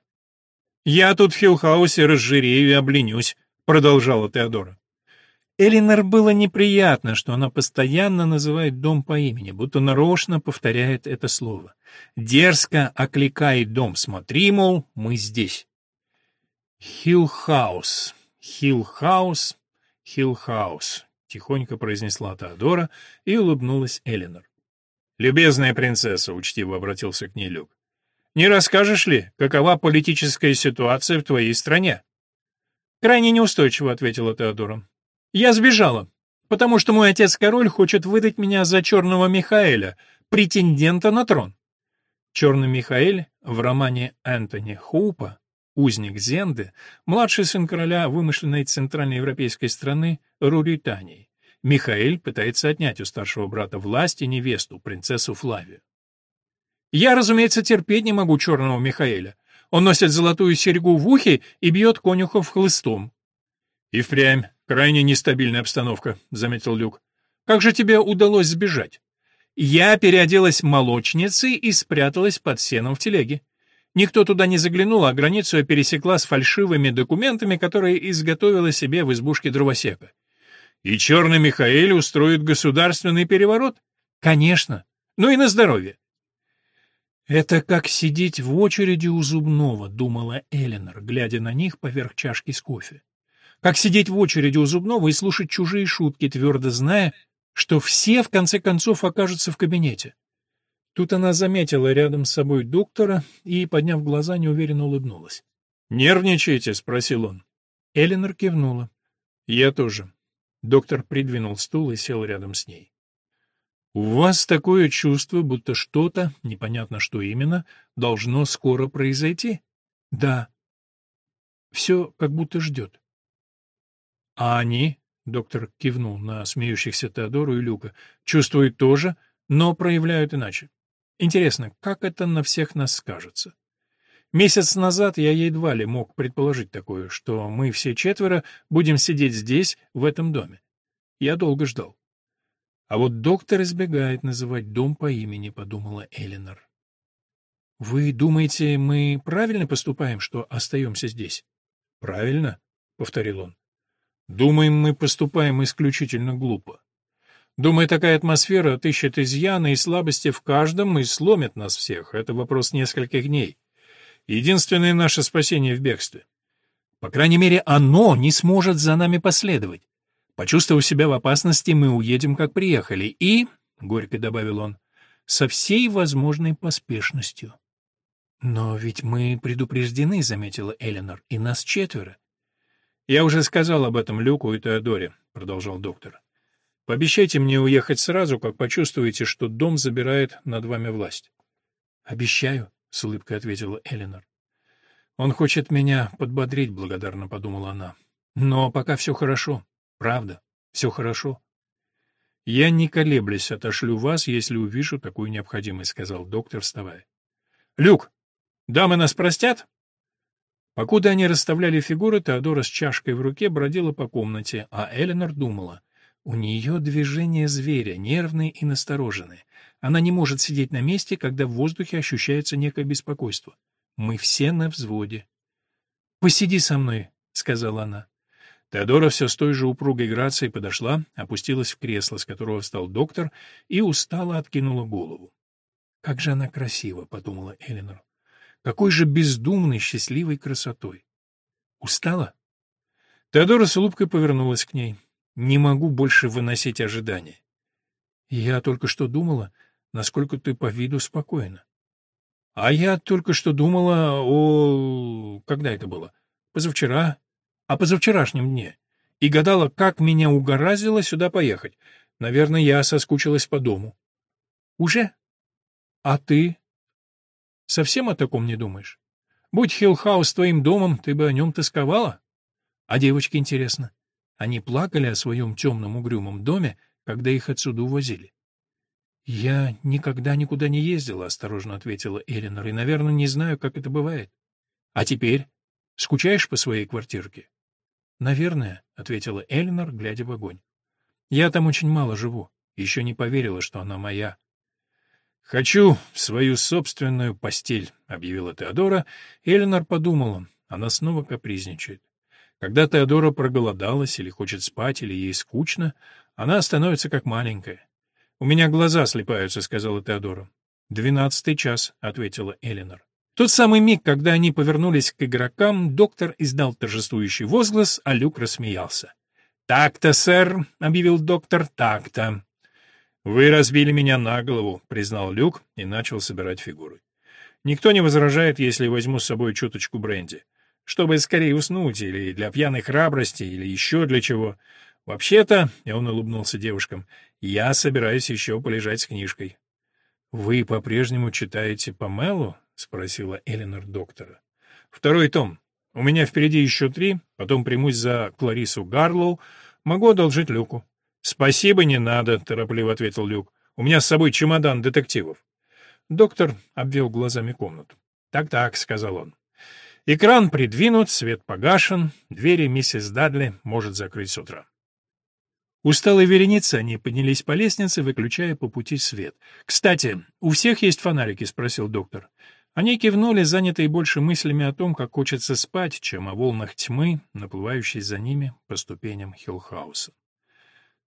«Я тут в Хиллхаусе разжирею и обленюсь», — продолжала Теодора. Элинор было неприятно, что она постоянно называет дом по имени, будто нарочно повторяет это слово. Дерзко окликает дом, смотри, мол, мы здесь. «Хиллхаус, Хиллхаус, Хиллхаус», — тихонько произнесла Теодора и улыбнулась Элинор. «Любезная принцесса», — учтиво обратился к ней Люк, — «не расскажешь ли, какова политическая ситуация в твоей стране?» «Крайне неустойчиво», — ответила Теодора. Я сбежала, потому что мой отец-король хочет выдать меня за черного Михаэля, претендента на трон. Черный Михаэль в романе Энтони Хоупа «Узник Зенды», младший сын короля вымышленной центральноевропейской страны Руритании. Михаэль пытается отнять у старшего брата власть и невесту, принцессу Флавию. Я, разумеется, терпеть не могу черного Михаэля. Он носит золотую серьгу в ухе и бьет конюхов хлыстом. И впрямь крайне нестабильная обстановка, заметил Люк. Как же тебе удалось сбежать? Я переоделась молочницей и спряталась под сеном в телеге. Никто туда не заглянул, а границу я пересекла с фальшивыми документами, которые изготовила себе в избушке дровосека. И черный Михаил устроит государственный переворот? Конечно. Ну и на здоровье. Это как сидеть в очереди у зубного, думала Эленор, глядя на них поверх чашки с кофе. Как сидеть в очереди у зубного и слушать чужие шутки, твердо зная, что все в конце концов окажутся в кабинете. Тут она заметила рядом с собой доктора и, подняв глаза, неуверенно улыбнулась. «Нервничаете?» — спросил он. Эленор кивнула. «Я тоже». Доктор придвинул стул и сел рядом с ней. «У вас такое чувство, будто что-то, непонятно что именно, должно скоро произойти?» «Да». «Все как будто ждет». А они, доктор кивнул на смеющихся Теодору и Люка, чувствуют тоже, но проявляют иначе. Интересно, как это на всех нас скажется? Месяц назад я едва ли мог предположить такое, что мы все четверо будем сидеть здесь, в этом доме. Я долго ждал. А вот доктор избегает называть дом по имени, подумала Элинор. Вы думаете, мы правильно поступаем, что остаемся здесь? Правильно, повторил он. Думаем, мы поступаем исключительно глупо. Думаю, такая атмосфера отыщет изъяны и слабости в каждом и сломит нас всех. Это вопрос нескольких дней. Единственное наше спасение в бегстве. По крайней мере, оно не сможет за нами последовать. Почувствовав себя в опасности, мы уедем, как приехали, и, — горько добавил он, — со всей возможной поспешностью. «Но ведь мы предупреждены», — заметила Эленор, — «и нас четверо. «Я уже сказал об этом Люку и Теодоре», — продолжал доктор. Пообещайте мне уехать сразу, как почувствуете, что дом забирает над вами власть. Обещаю, с улыбкой ответила Эленор. Он хочет меня подбодрить, благодарно подумала она. Но пока все хорошо. Правда, все хорошо. Я не колеблясь отошлю вас, если увижу такую необходимость, сказал доктор, вставая. Люк, дамы нас простят? Покуда они расставляли фигуры, Теодора с чашкой в руке бродила по комнате, а Эленор думала. У нее движение зверя, нервные и настороженные. Она не может сидеть на месте, когда в воздухе ощущается некое беспокойство. Мы все на взводе. «Посиди со мной», — сказала она. Теодора все с той же упругой грацией подошла, опустилась в кресло, с которого встал доктор, и устало откинула голову. «Как же она красива», — подумала Эленор. Какой же бездумной, счастливой красотой! Устала? Теодора с улыбкой повернулась к ней. Не могу больше выносить ожидания. Я только что думала, насколько ты по виду спокойна. А я только что думала о... Когда это было? Позавчера? О позавчерашнем дне. И гадала, как меня угораздило сюда поехать. Наверное, я соскучилась по дому. Уже? А ты? Совсем о таком не думаешь? Будь Хиллхаус твоим домом, ты бы о нем тосковала? А девочки, интересно, они плакали о своем темном угрюмом доме, когда их отсюда увозили? «Я никогда никуда не ездила», — осторожно ответила Элинор, «и, наверное, не знаю, как это бывает. А теперь? Скучаешь по своей квартирке?» «Наверное», — ответила Элинор, глядя в огонь. «Я там очень мало живу. Еще не поверила, что она моя. «Хочу свою собственную постель», — объявила Теодора. Эленор подумала, она снова капризничает. Когда Теодора проголодалась или хочет спать, или ей скучно, она становится как маленькая. «У меня глаза слепаются», — сказала Теодора. «Двенадцатый час», — ответила Эленор. В тот самый миг, когда они повернулись к игрокам, доктор издал торжествующий возглас, а Люк рассмеялся. «Так-то, сэр», — объявил доктор, — «так-то». «Вы разбили меня на голову», — признал Люк и начал собирать фигуры. «Никто не возражает, если возьму с собой чуточку бренди. Чтобы скорее уснуть, или для пьяной храбрости, или еще для чего. Вообще-то, — и он улыбнулся девушкам, — я собираюсь еще полежать с книжкой». «Вы по-прежнему читаете Памелу?» — спросила Эленор доктора. «Второй том. У меня впереди еще три, потом примусь за Кларису Гарлоу, могу одолжить Люку». «Спасибо, не надо», — торопливо ответил Люк. «У меня с собой чемодан детективов». Доктор обвел глазами комнату. «Так-так», — сказал он. «Экран придвинут, свет погашен, двери миссис Дадли может закрыть с утра». Усталые вереницы они поднялись по лестнице, выключая по пути свет. «Кстати, у всех есть фонарики?» — спросил доктор. Они кивнули, занятые больше мыслями о том, как хочется спать, чем о волнах тьмы, наплывающей за ними по ступеням Хиллхауса.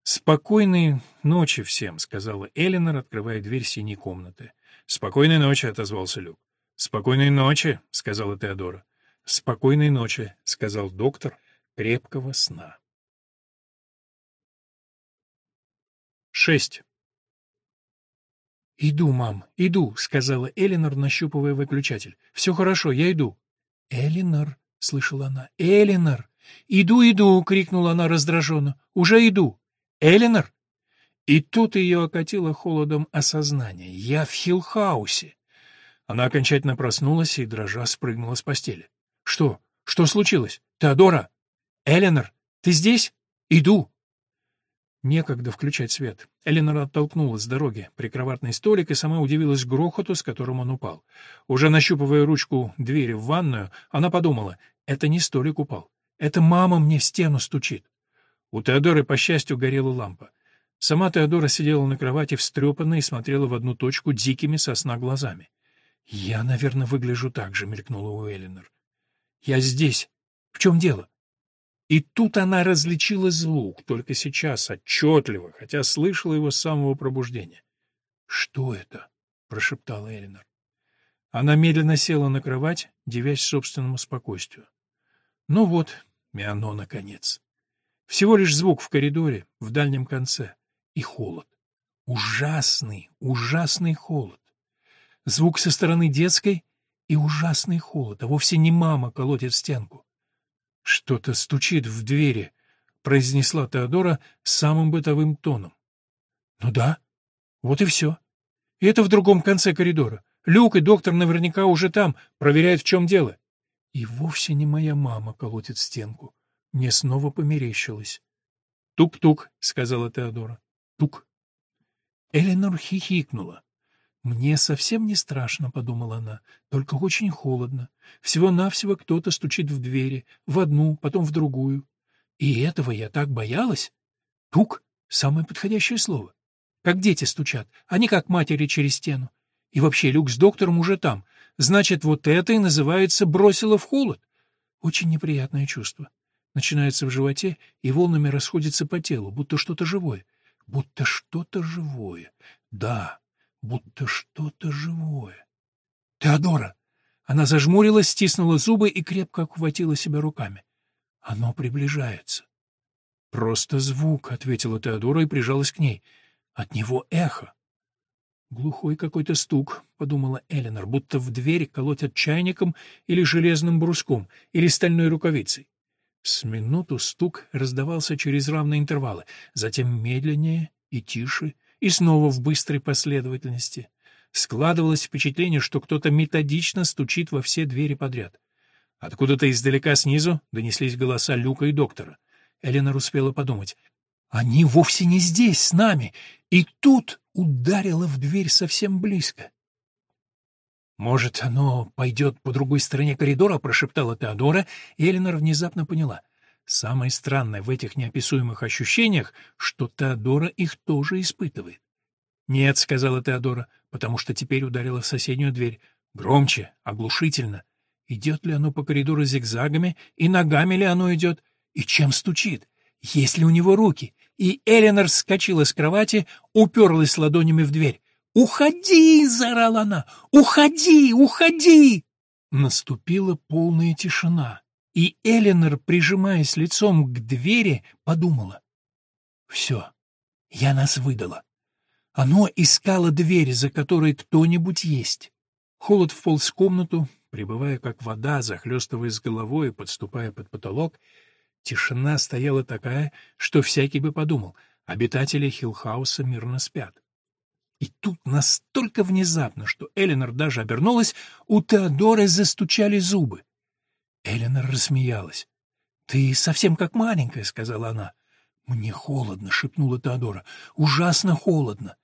«Спокойной ночи всем», — сказала Элинор, открывая дверь синей комнаты. «Спокойной ночи», — отозвался Люк. «Спокойной ночи», — сказала Теодора. «Спокойной ночи», — сказал доктор. «Крепкого сна». Шесть. «Иду, мам, иду», — сказала Элинор, нащупывая выключатель. «Все хорошо, я иду». «Элинор», — слышала она, — «Элинор». «Иду, иду», — крикнула она раздраженно. «Уже иду». Элинор? И тут ее окатило холодом осознания. Я в Хиллхаусе. Она окончательно проснулась и, дрожа, спрыгнула с постели. Что? Что случилось? Теодора? Эленор? Ты здесь? Иду. Некогда включать свет. Эленор оттолкнула с дороги прикроватный столик и сама удивилась грохоту, с которым он упал. Уже нащупывая ручку двери в ванную, она подумала, это не столик упал. Это мама мне в стену стучит. У Теодоры, по счастью, горела лампа. Сама Теодора сидела на кровати встрепанная и смотрела в одну точку дикими сосна глазами. «Я, наверное, выгляжу так же», — мелькнула у Эллинор. «Я здесь. В чем дело?» И тут она различила звук, только сейчас, отчетливо, хотя слышала его с самого пробуждения. «Что это?» — прошептала Эллинор. Она медленно села на кровать, девясь собственному спокойствию. «Ну вот, и оно, наконец». Всего лишь звук в коридоре, в дальнем конце. И холод. Ужасный, ужасный холод. Звук со стороны детской и ужасный холод, а вовсе не мама колотит стенку. Что-то стучит в двери. — произнесла Теодора самым бытовым тоном. «Ну да, вот и все. И это в другом конце коридора. Люк и доктор наверняка уже там, проверяют, в чем дело. И вовсе не моя мама колотит стенку. Мне снова померещилось. «Тук-тук», — сказала Теодора. «Тук». Эленор хихикнула. «Мне совсем не страшно», — подумала она, — «только очень холодно. Всего-навсего кто-то стучит в двери, в одну, потом в другую. И этого я так боялась. Тук — самое подходящее слово. Как дети стучат, а не как матери через стену. И вообще, Люк с доктором уже там. Значит, вот это и называется «бросило в холод». Очень неприятное чувство. Начинается в животе и волнами расходится по телу, будто что-то живое. Будто что-то живое. Да, будто что-то живое. «Теодора!» Она зажмурилась, стиснула зубы и крепко обхватила себя руками. Оно приближается. «Просто звук», — ответила Теодора и прижалась к ней. «От него эхо». Глухой какой-то стук, — подумала Эленор, будто в дверь колотят чайником или железным бруском, или стальной рукавицей. С минуту стук раздавался через равные интервалы, затем медленнее и тише, и снова в быстрой последовательности. Складывалось впечатление, что кто-то методично стучит во все двери подряд. Откуда-то издалека снизу донеслись голоса Люка и доктора. Эленор успела подумать. «Они вовсе не здесь, с нами!» И тут ударило в дверь совсем близко. «Может, оно пойдет по другой стороне коридора?» — прошептала Теодора, и Эленор внезапно поняла. Самое странное в этих неописуемых ощущениях, что Теодора их тоже испытывает. «Нет», — сказала Теодора, потому что теперь ударила в соседнюю дверь. Громче, оглушительно. Идет ли оно по коридору зигзагами, и ногами ли оно идет, и чем стучит? Есть ли у него руки? И Эленор вскочила с кровати, уперлась ладонями в дверь. «Уходи!» — заорала она. «Уходи! Уходи!» Наступила полная тишина, и Эленор, прижимаясь лицом к двери, подумала. «Все, я нас выдала. Оно искало дверь, за которой кто-нибудь есть». Холод вполз в комнату, прибывая как вода, захлестываясь головой и подступая под потолок, Тишина стояла такая, что всякий бы подумал, обитатели Хиллхауса мирно спят. И тут настолько внезапно, что Эленор даже обернулась, у Теодоры застучали зубы. Эленор рассмеялась. «Ты совсем как маленькая», — сказала она. «Мне холодно», — шепнула Теодора. «Ужасно холодно».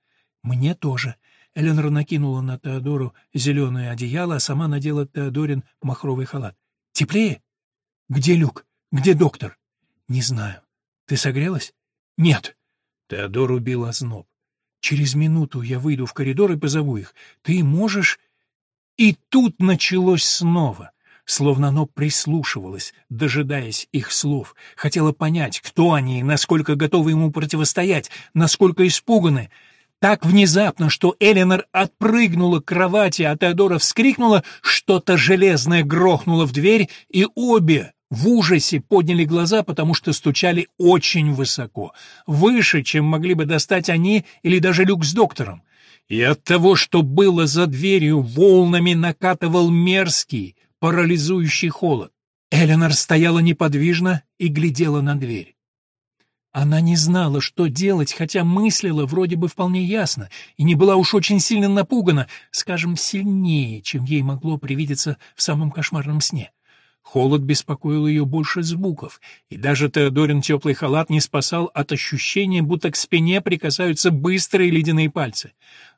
«Мне тоже». Эленор накинула на Теодору зеленое одеяло, а сама надела Теодорин махровый халат. «Теплее?» «Где люк?» Где доктор? Не знаю. Ты согрелась? Нет. Теодор убил озноб. Через минуту я выйду в коридор и позову их. Ты можешь... И тут началось снова. Словно оно прислушивалось, дожидаясь их слов. Хотело понять, кто они и насколько готовы ему противостоять, насколько испуганы. Так внезапно, что Эленор отпрыгнула к кровати, а Теодора вскрикнула, что-то железное грохнуло в дверь, и обе в ужасе подняли глаза, потому что стучали очень высоко, выше, чем могли бы достать они или даже люк с доктором. И от того, что было за дверью, волнами накатывал мерзкий, парализующий холод. Эленор стояла неподвижно и глядела на дверь. Она не знала, что делать, хотя мыслила вроде бы вполне ясно, и не была уж очень сильно напугана, скажем, сильнее, чем ей могло привидеться в самом кошмарном сне. Холод беспокоил ее больше звуков, и даже Теодорин теплый халат не спасал от ощущения, будто к спине прикасаются быстрые ледяные пальцы.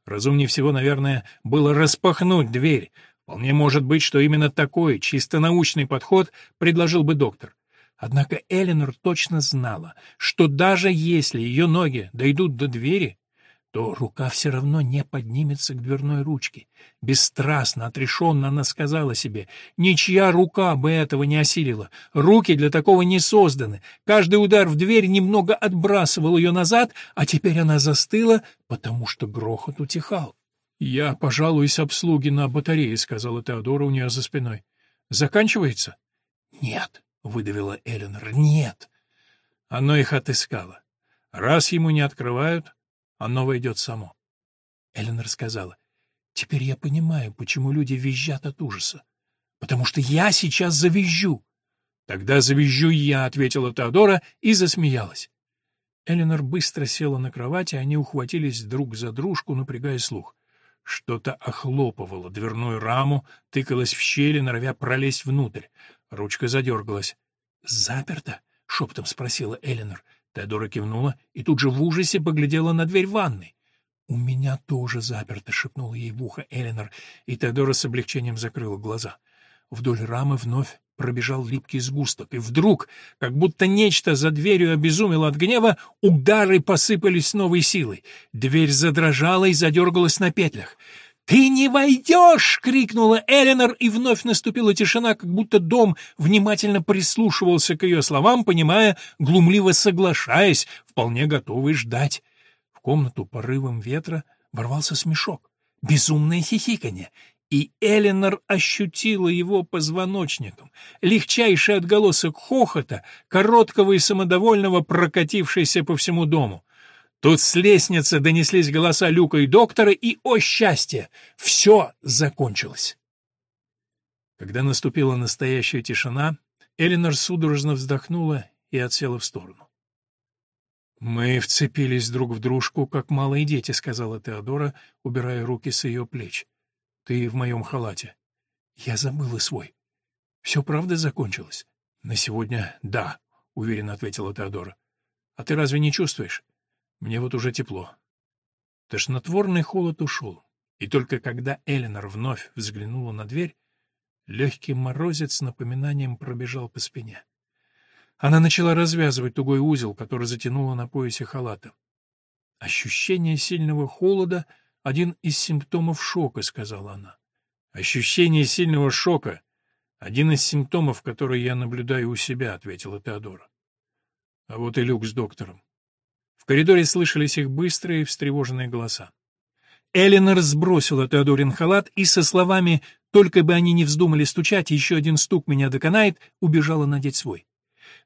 Разумнее всего, наверное, было распахнуть дверь. Вполне может быть, что именно такой, чисто научный подход предложил бы доктор. Однако Эленор точно знала, что даже если ее ноги дойдут до двери, то рука все равно не поднимется к дверной ручке. Бесстрастно, отрешенно она сказала себе, ничья рука бы этого не осилила. Руки для такого не созданы. Каждый удар в дверь немного отбрасывал ее назад, а теперь она застыла, потому что грохот утихал. «Я пожалуюсь обслуге на батарее», — сказала Теодора у нее за спиной. «Заканчивается?» «Нет», — выдавила Эленор, — «нет». Оно их отыскало. Раз ему не открывают, оно войдет само. Эллен рассказала. Теперь я понимаю, почему люди визжат от ужаса. Потому что я сейчас завизжу. «Тогда завизжу я», — ответила Теодора и засмеялась. Эленор быстро села на кровати, они ухватились друг за дружку, напрягая слух. Что-то охлопывало дверную раму, тыкалось в щели, норовя пролезть внутрь. Ручка задергалась. «Заперто?» — шепотом спросила Эленор. Теодора кивнула и тут же в ужасе поглядела на дверь ванной. «У меня тоже заперто», — шепнула ей в ухо Эленор, и Теодора с облегчением закрыла глаза. Вдоль рамы вновь пробежал липкий сгусток, и вдруг, как будто нечто за дверью обезумело от гнева, удары посыпались с новой силой. Дверь задрожала и задергалась на петлях. «Ты не войдешь!» — крикнула Эленор, и вновь наступила тишина, как будто дом внимательно прислушивался к ее словам, понимая, глумливо соглашаясь, вполне готовый ждать. В комнату порывом ветра ворвался смешок, безумное хихиканье, и Эленор ощутила его позвоночником, легчайший отголосок хохота, короткого и самодовольного, прокатившийся по всему дому. Тут с лестницы донеслись голоса Люка и доктора, и, о счастье, все закончилось. Когда наступила настоящая тишина, Эленор судорожно вздохнула и отсела в сторону. «Мы вцепились друг в дружку, как малые дети», — сказала Теодора, убирая руки с ее плеч. «Ты в моем халате». «Я забыла свой. Все правда закончилось?» «На сегодня — да», — уверенно ответила Теодора. «А ты разве не чувствуешь?» Мне вот уже тепло. Тошнотворный холод ушел, и только когда Эленор вновь взглянула на дверь, легкий морозец напоминанием пробежал по спине. Она начала развязывать тугой узел, который затянула на поясе халата. «Ощущение сильного холода — один из симптомов шока», — сказала она. «Ощущение сильного шока — один из симптомов, которые я наблюдаю у себя», — ответила Теодора. «А вот и люк с доктором. В коридоре слышались их быстрые, встревоженные голоса. Эленор сбросила Теодорин халат и со словами «Только бы они не вздумали стучать, еще один стук меня доконает», убежала надеть свой.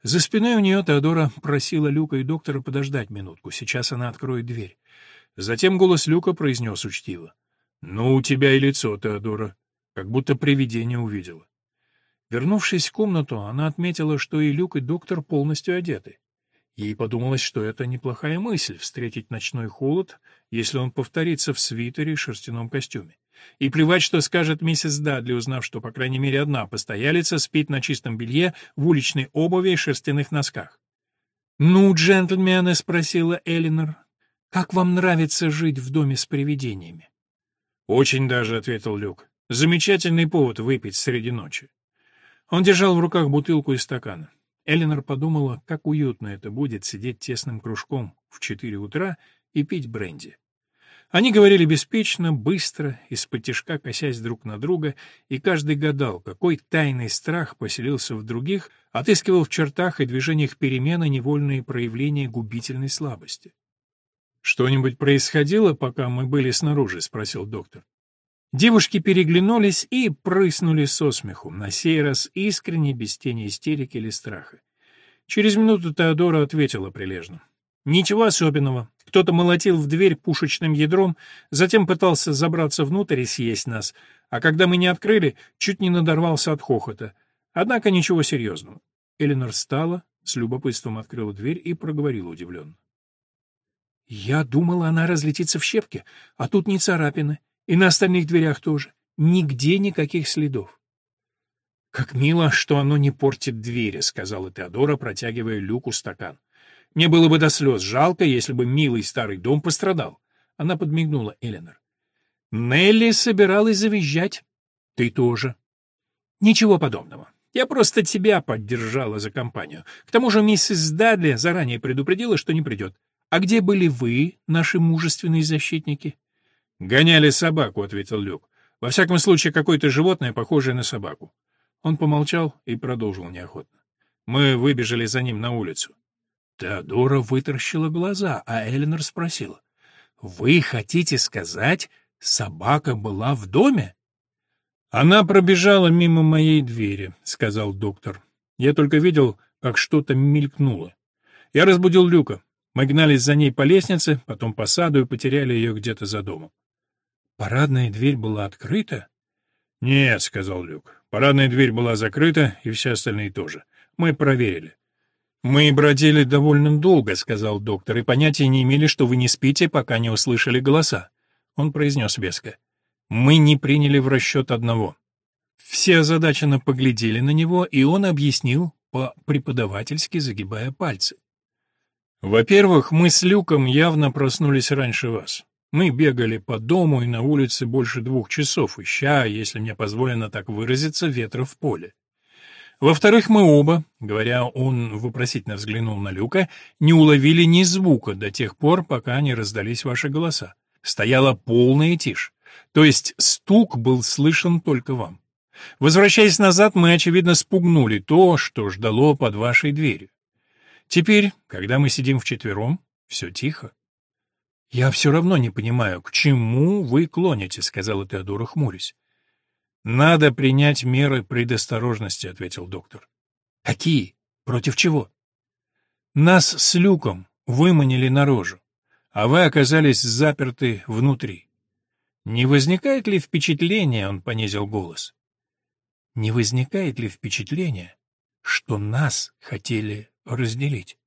За спиной у нее Теодора просила Люка и доктора подождать минутку, сейчас она откроет дверь. Затем голос Люка произнес учтиво. «Ну, у тебя и лицо, Теодора, как будто привидение увидела». Вернувшись в комнату, она отметила, что и Люк, и доктор полностью одеты. Ей подумалось, что это неплохая мысль — встретить ночной холод, если он повторится в свитере и шерстяном костюме. И плевать, что скажет миссис Дадли, узнав, что, по крайней мере, одна постоялица спит на чистом белье, в уличной обуви и шерстяных носках. «Ну, джентльмены», — спросила Элинор, — «как вам нравится жить в доме с привидениями?» «Очень даже», — ответил Люк. «Замечательный повод выпить среди ночи». Он держал в руках бутылку и стакан. Эленор подумала, как уютно это будет сидеть тесным кружком в четыре утра и пить бренди. Они говорили беспечно, быстро, из-под тишка косясь друг на друга, и каждый гадал, какой тайный страх поселился в других, отыскивал в чертах и движениях перемены невольные проявления губительной слабости. «Что-нибудь происходило, пока мы были снаружи?» — спросил доктор. Девушки переглянулись и прыснули со смеху, на сей раз искренне, без тени истерики или страха. Через минуту Теодора ответила прилежно. «Ничего особенного. Кто-то молотил в дверь пушечным ядром, затем пытался забраться внутрь и съесть нас, а когда мы не открыли, чуть не надорвался от хохота. Однако ничего серьезного». Эленор встала, с любопытством открыла дверь и проговорила удивленно. «Я думала, она разлетится в щепки, а тут не царапины. И на остальных дверях тоже. Нигде никаких следов. «Как мило, что оно не портит двери», — сказала Теодора, протягивая Люку стакан. «Мне было бы до слез жалко, если бы милый старый дом пострадал». Она подмигнула Эленор. «Нелли собиралась завизжать. Ты тоже». «Ничего подобного. Я просто тебя поддержала за компанию. К тому же миссис Дадли заранее предупредила, что не придет. А где были вы, наши мужественные защитники?» «Гоняли собаку», — ответил Люк. «Во всяком случае, какое-то животное, похожее на собаку». Он помолчал и продолжил неохотно. Мы выбежали за ним на улицу. Теодора вытаращила глаза, а Эленор спросила. «Вы хотите сказать, собака была в доме?» «Она пробежала мимо моей двери», — сказал доктор. «Я только видел, как что-то мелькнуло. Я разбудил Люка. Мы гнались за ней по лестнице, потом по саду и потеряли ее где-то за домом. Парадная дверь была открыта? Нет, сказал Люк. Парадная дверь была закрыта, и все остальные тоже. Мы проверили. «Мы бродили довольно долго», — сказал доктор, — «и понятия не имели, что вы не спите, пока не услышали голоса». Он произнес веско. «Мы не приняли в расчет одного». Все озадаченно поглядели на него, и он объяснил, по-преподавательски загибая пальцы. «Во-первых, мы с Люком явно проснулись раньше вас. Мы бегали по дому и на улице больше двух часов, ища, если мне позволено так выразиться, ветра в поле. Во-вторых, мы оба, говоря, он вопросительно взглянул на Люка, не уловили ни звука до тех пор, пока не раздались ваши голоса. Стояла полная тишь. То есть стук был слышен только вам. Возвращаясь назад, мы, очевидно, спугнули то, что ждало под вашей дверью. Теперь, когда мы сидим вчетвером, все тихо. «Я все равно не понимаю, к чему вы клоните», — сказала Теодора хмурясь. «Надо принять меры предосторожности», — ответил доктор. «Какие? Против чего?» «Нас с Люком выманили наружу, а вы оказались заперты внутри. Не возникает ли впечатление, — он понизил голос, — не возникает ли впечатление, что нас хотели разделить?»